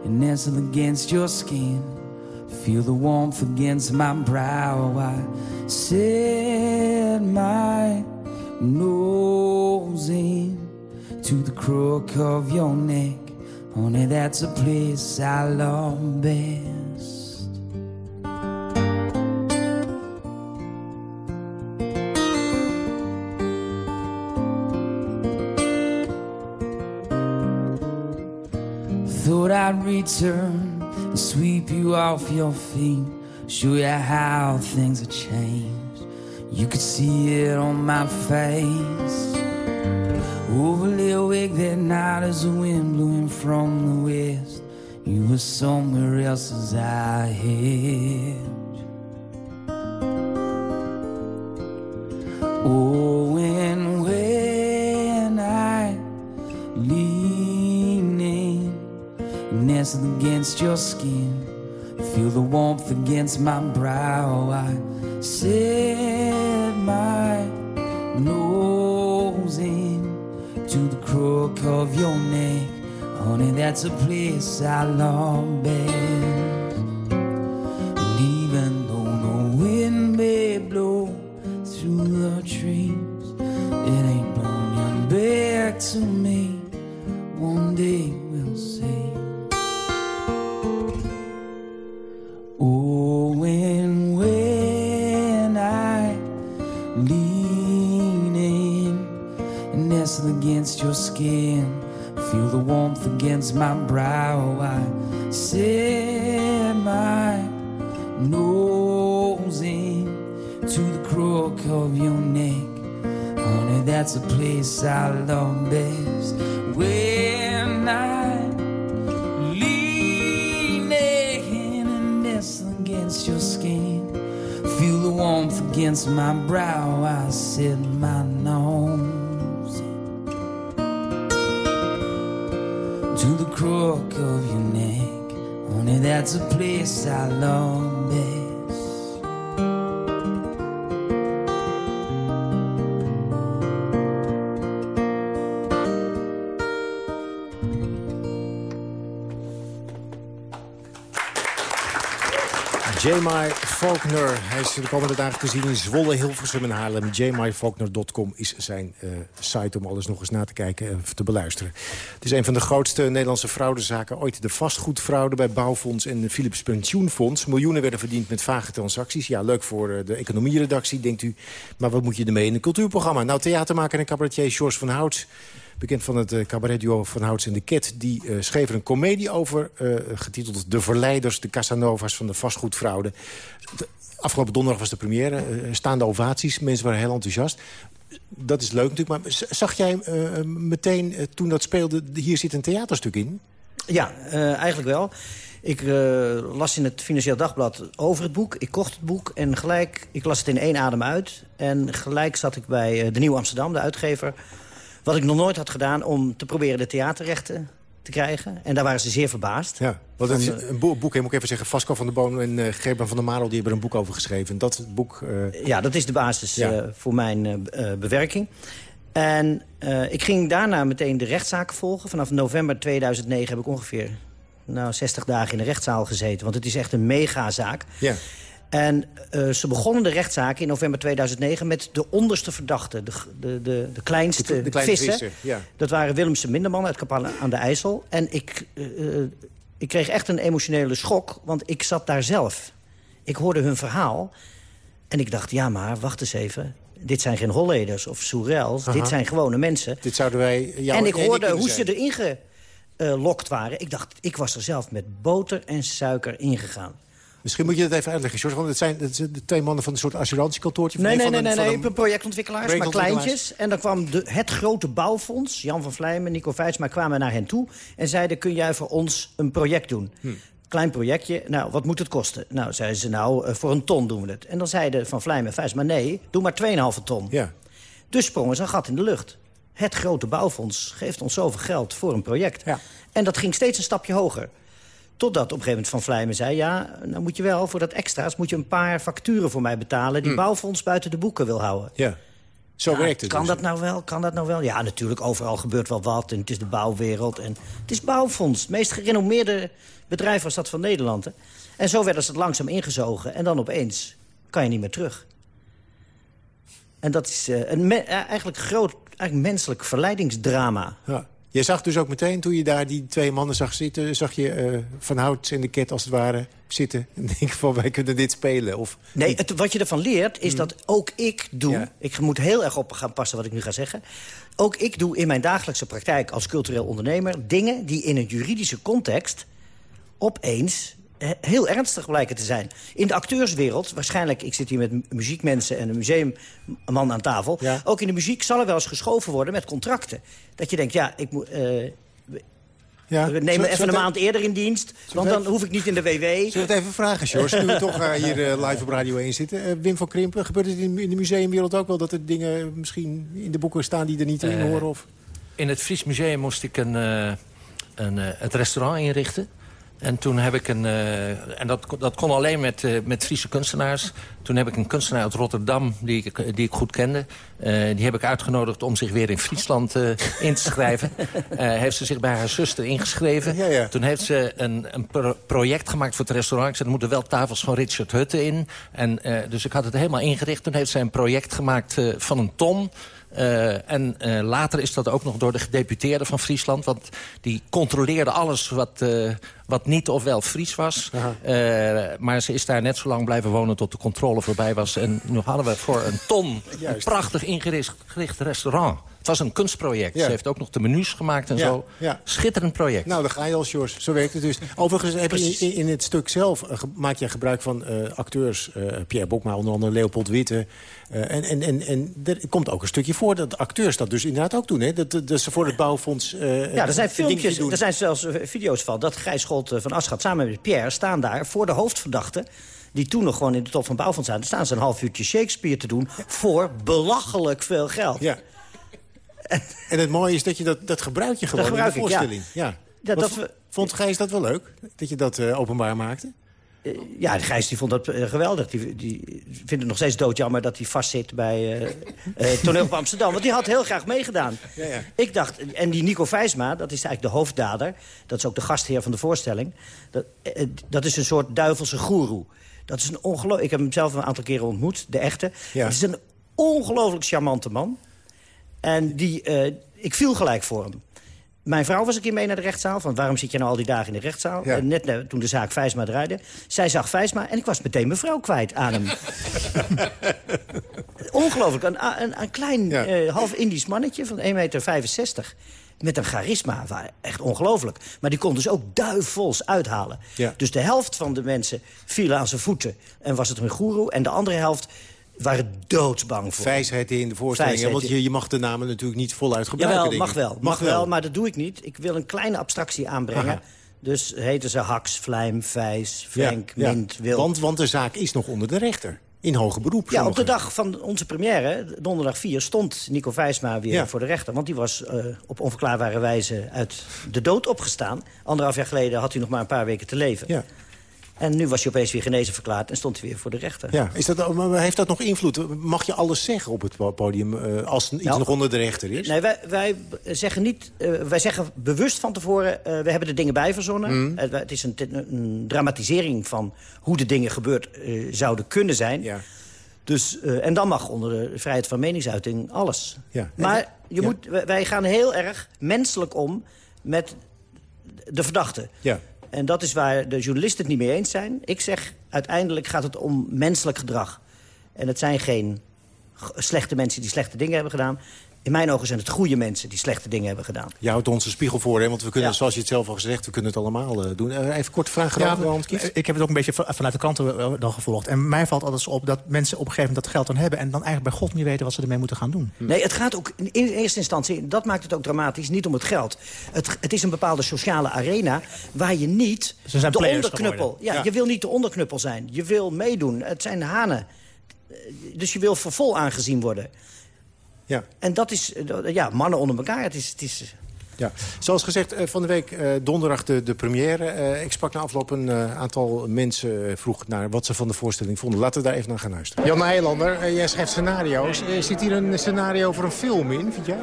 [SPEAKER 10] and nestle against your skin, feel the warmth against my brow. I set my nose in to the crook of your neck. Only that's a place I love best. I'd return and sweep you off your feet, show you how things have changed. You could see it on my face. Overly awake that night as the wind blew in from the west. You were somewhere else as I had. Oh, in, nestled against your skin, feel the warmth against my brow. I set my nose in to the crook of your neck. Honey, that's a place I love best. Best. When I lean in and nestle against your skin, feel the warmth against my brow. I set my nose to the crook of your neck. Only that's a place I love
[SPEAKER 6] J.M. Faulkner. Hij is de komende dagen te zien in Zwolle, Hilversum en Haarlem. jmyfaulkner.com is zijn uh, site om alles nog eens na te kijken en te beluisteren. Het is een van de grootste Nederlandse fraudezaken ooit. De vastgoedfraude bij Bouwfonds en Philips Pensioenfonds. Miljoenen werden verdiend met vage transacties. Ja, leuk voor uh, de economieredactie, denkt u. Maar wat moet je ermee in een cultuurprogramma? Nou, theatermaker en cabaretier George van Hout bekend van het uh, cabaretduo Van Houts en de Ket... die schreef er een komedie over, uh, getiteld De Verleiders, de Casanova's van de vastgoedfraude. De, afgelopen donderdag was de première, staande ovaties, mensen waren heel enthousiast. Dat is leuk natuurlijk, maar zag jij meteen toen dat speelde... hier zit een theaterstuk in?
[SPEAKER 19] Ja, eigenlijk wel. Ik las in het Financieel Dagblad over het boek. Ik kocht het boek en gelijk, ik las het in één adem uit. En gelijk zat ik bij de Nieuw Amsterdam, de uitgever... Wat ik nog nooit had gedaan om te proberen de theaterrechten te krijgen. En daar waren ze zeer verbaasd.
[SPEAKER 6] Ja, want het is een boek, moet ik even zeggen. Vasco van der Boom en uh, Gerben van der Marel die hebben er een boek over geschreven. Dat boek... Uh...
[SPEAKER 19] Ja, dat is de basis ja. uh, voor mijn bewerking. En ik ging daarna meteen de rechtszaken volgen. Vanaf november 2009 heb ik ongeveer nou, 60 dagen in de rechtszaal gezeten. Want het is echt een megazaak.
[SPEAKER 6] Ja.
[SPEAKER 19] En uh, ze begonnen de rechtszaak in november 2009 met de onderste verdachte. De, de, de, de kleinste
[SPEAKER 6] de,
[SPEAKER 19] vissen.
[SPEAKER 6] ja.
[SPEAKER 19] Dat waren Willemse Minderman uit Kapelle aan de IJssel. En ik, uh, ik kreeg echt een emotionele schok, want ik zat daar zelf. Ik hoorde hun verhaal en ik dacht, ja maar, wacht eens even. Dit zijn geen Holleders of Soerels, dit zijn gewone mensen.
[SPEAKER 6] Dit zouden wij...
[SPEAKER 19] En ik hoorde hoe zijn. ze erin gelokt waren. Ik dacht, ik was er zelf met boter en suiker ingegaan.
[SPEAKER 6] Misschien moet je dat even uitleggen, George. Want het zijn, het zijn de twee mannen van een soort assurantiekantoortje. van
[SPEAKER 19] Nee,
[SPEAKER 6] een-
[SPEAKER 19] nee,
[SPEAKER 6] van
[SPEAKER 19] nee,
[SPEAKER 6] een-
[SPEAKER 19] nee, nee,
[SPEAKER 6] een-
[SPEAKER 19] projectontwikkelaars, maar kleintjes. En dan kwam de, het grote bouwfonds, Jan van Vlijmen, Nico Vijsma... kwamen naar hen toe en zeiden, kun jij voor ons een project doen?
[SPEAKER 6] Hm.
[SPEAKER 19] Klein projectje, nou, wat moet het kosten? Nou, zeiden ze, nou, eh, voor een ton doen we het. En dan zeiden Van Vlijmen en Vijsma, nee, doe maar 2,5 ton.
[SPEAKER 6] Ja.
[SPEAKER 19] Dus sprongen ze een gat in de lucht. Het grote bouwfonds geeft ons zoveel geld voor een project. En dat ging steeds een stapje hoger. Totdat op een gegeven moment Van Vlijmen zei... ja, nou moet je wel, voor dat extra's moet je een paar facturen voor mij betalen... die
[SPEAKER 6] Hm.
[SPEAKER 19] bouwfonds buiten de boeken wil houden.
[SPEAKER 6] Ja. Zo
[SPEAKER 19] Ja,
[SPEAKER 6] werkt het
[SPEAKER 19] Kan
[SPEAKER 6] dus.
[SPEAKER 19] dat nou wel? Kan dat nou wel? Ja, natuurlijk, overal gebeurt wel wat. En het is de bouwwereld. En het is bouwfonds. Het meest gerenommeerde bedrijf was dat van Nederland. Hè? En zo werden ze het langzaam ingezogen. En dan opeens kan je niet meer terug. En dat is eh, een eh, eigenlijk groot eigenlijk menselijk verleidingsdrama.
[SPEAKER 6] Ja. Je zag dus ook meteen, toen je daar die twee mannen zag zitten... zag je eh, Van Hout en de Ket als het ware zitten. <laughs> En denk van, wij kunnen dit spelen. Of
[SPEAKER 19] Nee, het, wat je ervan leert is dat ook ik doe... ik moet heel erg op gaan passen wat ik nu ga zeggen... ook ik doe in mijn dagelijkse praktijk als cultureel ondernemer... dingen die in een juridische context opeens heel ernstig blijken te zijn. In de acteurswereld, waarschijnlijk... ik zit hier met mu- muziekmensen en een museumman aan tafel... ook in de muziek zal er wel eens geschoven worden met contracten. Dat je denkt, ja, ik moet... eh,
[SPEAKER 6] Ja.
[SPEAKER 19] we nemen even een maand eerder in dienst, want dan hoef ik niet in de WW.
[SPEAKER 6] Zullen we het even vragen, George? Nu we toch eh, hier eh, live op Radio 1 zitten. Wim van Krimpen, gebeurt het in, in de museumwereld ook wel... dat er dingen misschien in de boeken staan die er niet in horen? Of?
[SPEAKER 7] In het Fries Museum moest ik een, eh, een, eh, het restaurant inrichten. En toen heb ik een... eh, en dat, dat kon alleen met, eh, met Friese kunstenaars. Toen heb ik een kunstenaar uit Rotterdam, die ik, die ik goed kende... eh, die heb ik uitgenodigd om zich weer in Friesland in te schrijven. <laughs> Heeft ze zich bij haar zuster ingeschreven. Toen heeft ze een, een pro- project gemaakt voor het restaurant. Ik zei, er moeten wel tafels van Richard Hutte in. En, dus ik had het helemaal ingericht. Toen heeft zij een project gemaakt van een ton... Eh, en eh, later is dat ook nog door de gedeputeerden van Friesland. Want die controleerde alles wat, eh, wat niet of wel Fries was. Maar ze is daar net zo lang blijven wonen tot de controle voorbij was. En nu hadden we voor een ton een prachtig ingericht gericht restaurant. Het was een kunstproject.
[SPEAKER 6] Ja.
[SPEAKER 7] Ze heeft ook nog de menus gemaakt en
[SPEAKER 6] Ja,
[SPEAKER 7] zo.
[SPEAKER 6] ja.
[SPEAKER 7] Schitterend project.
[SPEAKER 6] Nou, daar ga je al, George. Zo werkt het dus. Overigens heb je in, in het stuk zelf eh, maak je gebruik van eh, acteurs. eh, Pierre Bokma, onder andere Leopold Witte. En, en, en, en er komt ook een stukje voor dat acteurs dat dus inderdaad ook doen. Hè? Dat, ze voor het bouwfonds
[SPEAKER 19] Ja, er zijn filmpjes, er zijn zelfs video's van... dat Gijs Scholt van Aschat samen met Pierre staan daar voor de hoofdverdachte... die toen nog gewoon in de top van bouwfonds zaten... staan ze een half uurtje Shakespeare te doen voor belachelijk veel geld.
[SPEAKER 6] Ja. <laughs> En het mooie is dat je dat, dat gebruik je gewoon
[SPEAKER 19] gebruik
[SPEAKER 6] in de
[SPEAKER 19] ik, ja.
[SPEAKER 6] voorstelling. Ja.
[SPEAKER 19] Dat
[SPEAKER 6] Vond Gijs dat wel leuk? Dat je dat eh, openbaar maakte?
[SPEAKER 19] Eh, Ja, Gijs die vond dat eh, geweldig. Die, die vindt het nog steeds doodjammer dat hij vastzit bij Toneel op Amsterdam. Want die had heel graag meegedaan.
[SPEAKER 6] Ja, ja.
[SPEAKER 19] Ik dacht, en die Nico Vijsma, dat is eigenlijk de hoofddader. Dat is ook de gastheer van de voorstelling. Dat, dat is een soort duivelse goeroe. Dat is een ongeloof. Ik heb hem zelf een aantal keren ontmoet, de echte.
[SPEAKER 6] Ja.
[SPEAKER 19] Het is een ongelooflijk charmante man. En die, eh, ik viel gelijk voor hem. Mijn vrouw was een keer mee naar de rechtszaal. Van waarom zit je nou al die dagen in de rechtszaal?
[SPEAKER 6] Ja.
[SPEAKER 19] En net eh, toen de zaak Vijsma draaide. Zij zag Vijsma en ik was meteen mijn vrouw kwijt aan hem. <laughs> Ongelooflijk. Een, een, een klein
[SPEAKER 6] Ja.
[SPEAKER 19] eh, half Indisch mannetje van 1,65 meter. Met een charisma. Echt ongelooflijk. Maar die kon dus ook duivels uithalen.
[SPEAKER 6] Ja.
[SPEAKER 19] Dus de helft van de mensen vielen aan zijn voeten. En was het een goeroe. En de andere helft waren doodsbang voor.
[SPEAKER 6] Vijsheid in de voorstelling. hè?
[SPEAKER 19] Vijsheid
[SPEAKER 6] Want je, je mag de namen natuurlijk niet voluit gebruiken.
[SPEAKER 19] Jawel, mag wel. Mag, wel, maar dat doe ik niet. Ik wil een kleine abstractie aanbrengen.
[SPEAKER 6] Aha.
[SPEAKER 19] Dus heten ze Haks, Vlijm, Vijs, Frank,
[SPEAKER 6] Ja, ja.
[SPEAKER 19] Mint, Wil.
[SPEAKER 6] Want, want de zaak is nog onder de rechter. In hoger beroep.
[SPEAKER 19] ja, op de dag van onze première, donderdag 4, stond Nico Vijsma weer
[SPEAKER 6] Ja.
[SPEAKER 19] voor de rechter. Want die was eh, op onverklaarbare wijze uit de dood opgestaan. Anderhalf jaar geleden had hij nog maar een paar weken te leven.
[SPEAKER 6] Ja.
[SPEAKER 19] En nu was hij opeens weer genezen verklaard en stond hij weer voor de rechter.
[SPEAKER 6] Ja, is dat, maar heeft dat nog invloed? Mag je alles zeggen op het po- podium eh, als iets
[SPEAKER 19] Nou,
[SPEAKER 6] nog onder de rechter is?
[SPEAKER 19] Nee, wij, wij zeggen niet. eh, wij zeggen bewust van tevoren. eh, we hebben de dingen bijverzonnen.
[SPEAKER 6] Mm.
[SPEAKER 19] Het is een, een dramatisering van hoe de dingen gebeurd zouden kunnen zijn.
[SPEAKER 6] Ja.
[SPEAKER 19] Dus, en dan mag onder de vrijheid van meningsuiting alles.
[SPEAKER 6] Ja.
[SPEAKER 19] Maar je
[SPEAKER 6] Ja.
[SPEAKER 19] moet, wij gaan heel erg menselijk om met de verdachte.
[SPEAKER 6] Ja.
[SPEAKER 19] En dat is waar de journalisten het niet mee eens zijn. Ik zeg, uiteindelijk gaat het om menselijk gedrag. En het zijn geen slechte mensen die slechte dingen hebben gedaan. In mijn ogen zijn het goede mensen die slechte dingen hebben gedaan.
[SPEAKER 6] Je houdt ons een spiegel voor, hè? want we kunnen,
[SPEAKER 19] Ja.
[SPEAKER 6] zoals je het zelf al gezegd... we kunnen het allemaal eh, doen. Eh, even kort vraag,
[SPEAKER 8] Ja,
[SPEAKER 6] ja, Kies.
[SPEAKER 8] ik heb het ook een beetje va- vanuit de kranten eh, dan gevolgd. En mij valt altijd op dat mensen op een gegeven moment dat geld dan hebben... en dan eigenlijk bij God niet weten wat ze ermee moeten gaan doen.
[SPEAKER 19] Nee, het gaat ook in eerste instantie, dat maakt het ook dramatisch, niet om het geld. Het, het is een bepaalde sociale arena waar je niet
[SPEAKER 8] Ze zijn
[SPEAKER 19] de onderknuppel... Ja,
[SPEAKER 8] Ja.
[SPEAKER 19] Je wil niet de onderknuppel zijn. Je wil meedoen. Het zijn hanen. Eh, Dus je wil voor vol aangezien worden.
[SPEAKER 6] Ja.
[SPEAKER 19] En dat is, eh, ja, mannen onder elkaar. Het is, het is,
[SPEAKER 6] Ja. Zoals gezegd, eh, van de week eh, donderdag de, de première. Eh, ik sprak na afloop een aantal mensen, vroeg naar wat ze van de voorstelling vonden. Laten we daar even naar gaan luisteren. Jan Eilander, eh, jij schrijft scenario's. Zit hier een scenario voor een film in, vind jij?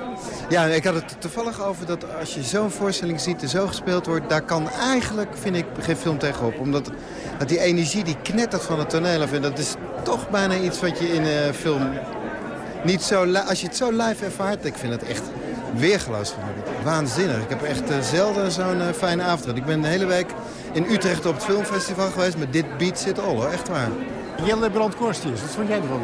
[SPEAKER 20] Ja, ik had het toevallig over dat als je zo'n voorstelling ziet... er zo gespeeld wordt, daar kan eigenlijk, vind ik, geen film tegenop. Omdat dat die energie die knettert van het toneel af... en dat is toch bijna iets wat je in een film niet zo... Als je het zo live ervaart, ik vind het echt weergeloos van. Waanzinnig. Ik heb echt eh, zelden zo'n eh, fijne avond gehad. Ik ben de hele week in Utrecht op het filmfestival geweest... met dit beat zit all, hoor. Echt waar.
[SPEAKER 6] Jelle Brandkorstjes, wat vond jij ervan?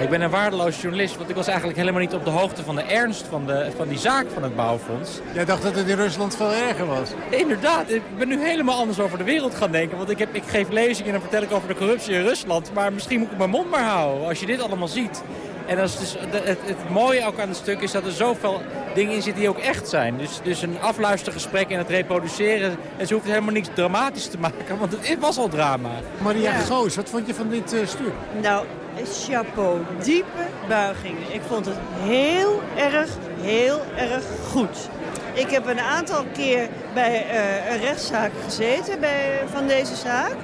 [SPEAKER 21] Ik ben een waardeloos journalist, want ik was eigenlijk helemaal niet op de hoogte van de ernst van, de, van die zaak van het bouwfonds.
[SPEAKER 6] Jij dacht dat het in Rusland veel erger was.
[SPEAKER 21] Inderdaad, ik ben nu helemaal anders over de wereld gaan denken. Want ik, heb, ik geef lezingen en dan vertel ik over de corruptie in Rusland. Maar misschien moet ik mijn mond maar houden als je dit allemaal ziet. En dat is dus, de- het, het mooie ook aan het stuk is dat er zoveel dingen in zitten die ook echt zijn. Dus, dus een afluistergesprek en het reproduceren. En ze hoeft helemaal niks dramatisch te maken, want het was al drama.
[SPEAKER 6] Maria
[SPEAKER 22] Ja.
[SPEAKER 6] Goos, wat vond je van dit eh, stuk?
[SPEAKER 22] Nou, chapeau. Diepe buigingen. Ik vond het heel erg, heel erg goed. Ik heb een aantal keer bij eh, een rechtszaak gezeten bij, van deze zaak.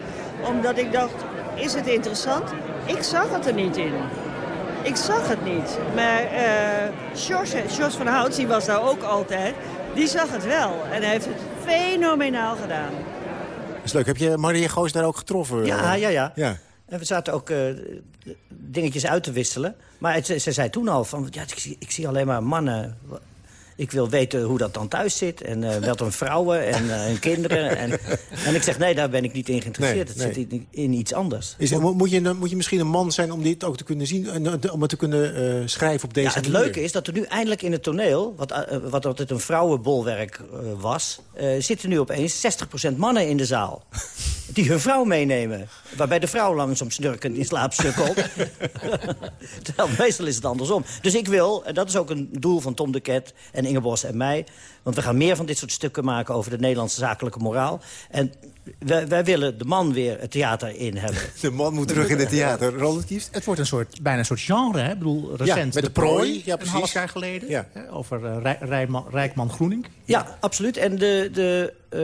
[SPEAKER 22] Omdat ik dacht, is het interessant? Ik zag het er niet in. Ik zag het niet. Maar eh George, George van Hout, die was daar ook altijd, die zag het wel. En hij heeft het fenomenaal gedaan.
[SPEAKER 6] Dat is leuk. Heb je Maria Goos daar ook getroffen?
[SPEAKER 19] Ja, ja, ja.
[SPEAKER 6] ja.
[SPEAKER 19] En we zaten ook eh, dingetjes uit te wisselen. Maar het, ze zei toen al van, ja, ik, zie, ik zie alleen maar mannen. Ik wil weten hoe dat dan thuis zit. En eh wat een vrouwen en, eh, en kinderen. En, <laughs> en ik zeg, nee, daar ben ik niet in geïnteresseerd.
[SPEAKER 6] Nee,
[SPEAKER 19] het zit in, in iets anders.
[SPEAKER 6] Is, mo- moet, je, moet je misschien een man zijn om dit ook te kunnen zien... en om het te kunnen eh, schrijven op deze
[SPEAKER 19] Ja, het
[SPEAKER 6] manier?
[SPEAKER 19] leuke is dat er nu eindelijk in het toneel, wat, wat altijd een vrouwenbolwerk eh, was... eh, zitten nu opeens 60% mannen in de zaal. <laughs> Die hun vrouw meenemen. Waarbij de vrouw langzaam snurkend in slaap sukkelt. <laughs> Terwijl meestal is het andersom. Dus ik wil, en dat is ook een doel van Tom de Ket en Inge Bos en mij... want we gaan meer van dit soort stukken maken over de Nederlandse zakelijke moraal. En wij, wij willen de man weer het theater in hebben. <laughs>
[SPEAKER 6] De man moet terug in het theater. Roland Kieft?
[SPEAKER 8] Het wordt een soort, bijna een soort genre, hè? Ik bedoel, recent.
[SPEAKER 6] met de prooi. Ja,
[SPEAKER 8] een half jaar geleden.
[SPEAKER 6] Ja.
[SPEAKER 8] hè, Over eh, Rij- Rijman, Rijkman Groening.
[SPEAKER 19] Ja, absoluut. En de, de, eh,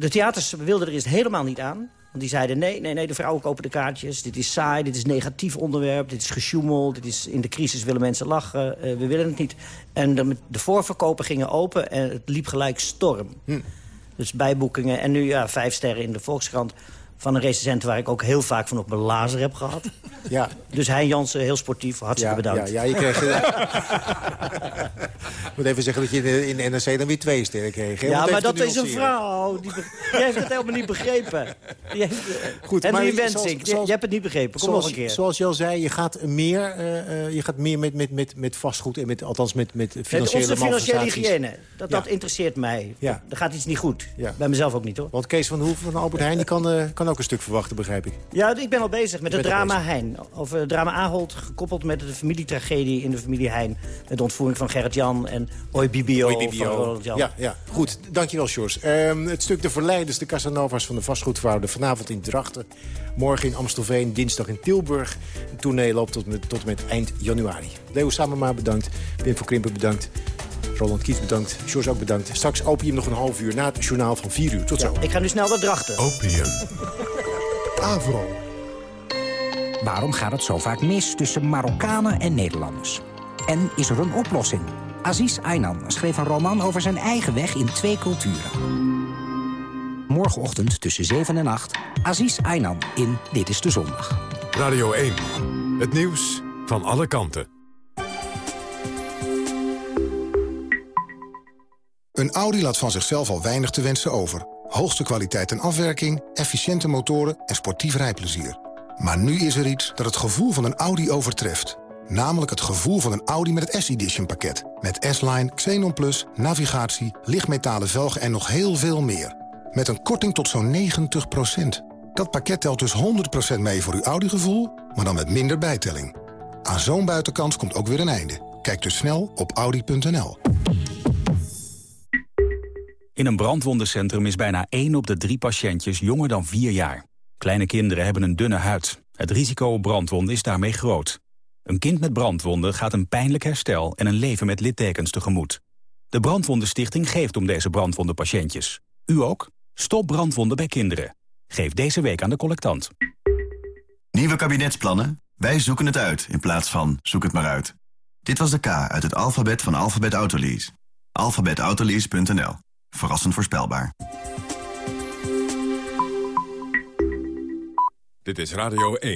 [SPEAKER 19] de theaters wilden er eerst helemaal niet aan. Want die zeiden, nee, nee, nee, de vrouwen kopen de kaartjes. Dit is saai, dit is negatief onderwerp, dit is gesjoemel. Dit is, in de crisis willen mensen lachen, eh, we willen het niet. En de, de voorverkopen gingen open en het liep gelijk storm. Dus bijboekingen. En nu ja, vijf sterren in de Volkskrant van een recensent... waar ik ook heel vaak van op mijn lazer heb gehad. <laughs>
[SPEAKER 6] Ja.
[SPEAKER 19] Dus Hein Jansen, heel sportief, hartstikke
[SPEAKER 6] Ja,
[SPEAKER 19] bedankt.
[SPEAKER 6] ja, ja, je kreeg... <laughs> Ik moet even zeggen dat je in de- NRC dan weer twee sterren kreeg. hè,
[SPEAKER 19] Ja, maar dat is een vrouw. Die, die heeft het helemaal niet begrepen. Die heeft,
[SPEAKER 6] Goed,
[SPEAKER 19] en
[SPEAKER 6] maar
[SPEAKER 19] die die-
[SPEAKER 6] zoals-
[SPEAKER 19] je hebt het niet begrepen. Kom
[SPEAKER 6] zoals,
[SPEAKER 19] nog een keer.
[SPEAKER 6] Zoals je al zei, je gaat meer, eh, eh, je gaat meer met, met, met, met vastgoed... en met, althans met, met financiële
[SPEAKER 19] onze financiële hygiëne, dat, dat interesseert mij. Er gaat iets niet goed. Bij mezelf ook niet, hoor.
[SPEAKER 6] Want Kees van Hoeven van Albert Heijn die kan, eh, kan ook een stuk verwachten, begrijp ik.
[SPEAKER 19] Ja, ik ben al bezig met het drama Heijn. Over het drama Ahold, gekoppeld met de familietragedie in de familie Heijn. Met de ontvoering van Gerrit-Jan en Oi Bibio,
[SPEAKER 6] Hoi, Bibio.
[SPEAKER 19] van.
[SPEAKER 6] Ja, ja, goed. Dankjewel, Sjors. Ehm, het stuk De Verleiders, de Casanovas van de vastgoedfraude. Vanavond in Drachten, morgen in Amstelveen, dinsdag in Tilburg. Het tournee loopt tot met, tot met eind januari. Leo Samema bedankt, Wim van Krimpen bedankt. Roland Kies bedankt, Sjors ook bedankt. Straks opium nog een half uur na het journaal van 4 uur. Tot zo.
[SPEAKER 19] Ik ga nu snel naar Drachten.
[SPEAKER 5] Opium. <laughs>
[SPEAKER 23] Avro. Waarom gaat het zo vaak mis tussen Marokkanen en Nederlanders? En is er een oplossing? Aziz Aynan schreef een roman over zijn eigen weg in twee culturen. Morgenochtend tussen 7 en 8. Aziz Aynan in Dit is de Zondag.
[SPEAKER 5] Radio 1. Het nieuws van alle kanten.
[SPEAKER 24] Een Audi laat van zichzelf al weinig te wensen over. Hoogste kwaliteit en afwerking, efficiënte motoren en sportief rijplezier. Maar nu is er iets dat het gevoel van een Audi overtreft. Namelijk het gevoel van een Audi met het S-Edition pakket. Met S-Line, Xenon Plus, navigatie, lichtmetalen velgen en nog heel veel meer. Met een korting tot zo'n 90% Dat pakket telt dus 100% mee voor uw Audi-gevoel, maar dan met minder bijtelling. Aan zo'n buitenkans komt ook weer een einde. Kijk dus snel op audi.nl.
[SPEAKER 25] In een brandwondencentrum is bijna 1 op de 3 patiëntjes jonger dan 4 jaar. Kleine kinderen hebben een dunne huid. Het risico op brandwonden is daarmee groot. Een kind met brandwonden gaat een pijnlijk herstel en een leven met littekens tegemoet. De Brandwondenstichting geeft om deze brandwondenpatiëntjes. U ook? Stop brandwonden bij kinderen. Geef deze week aan de collectant.
[SPEAKER 26] Nieuwe kabinetsplannen? Wij zoeken het uit in plaats van zoek het maar uit. Dit was de K uit het alfabet van Alphabet Autolease. Alphabetautolease.nl. Verrassend voorspelbaar.
[SPEAKER 5] Dit is Radio 1.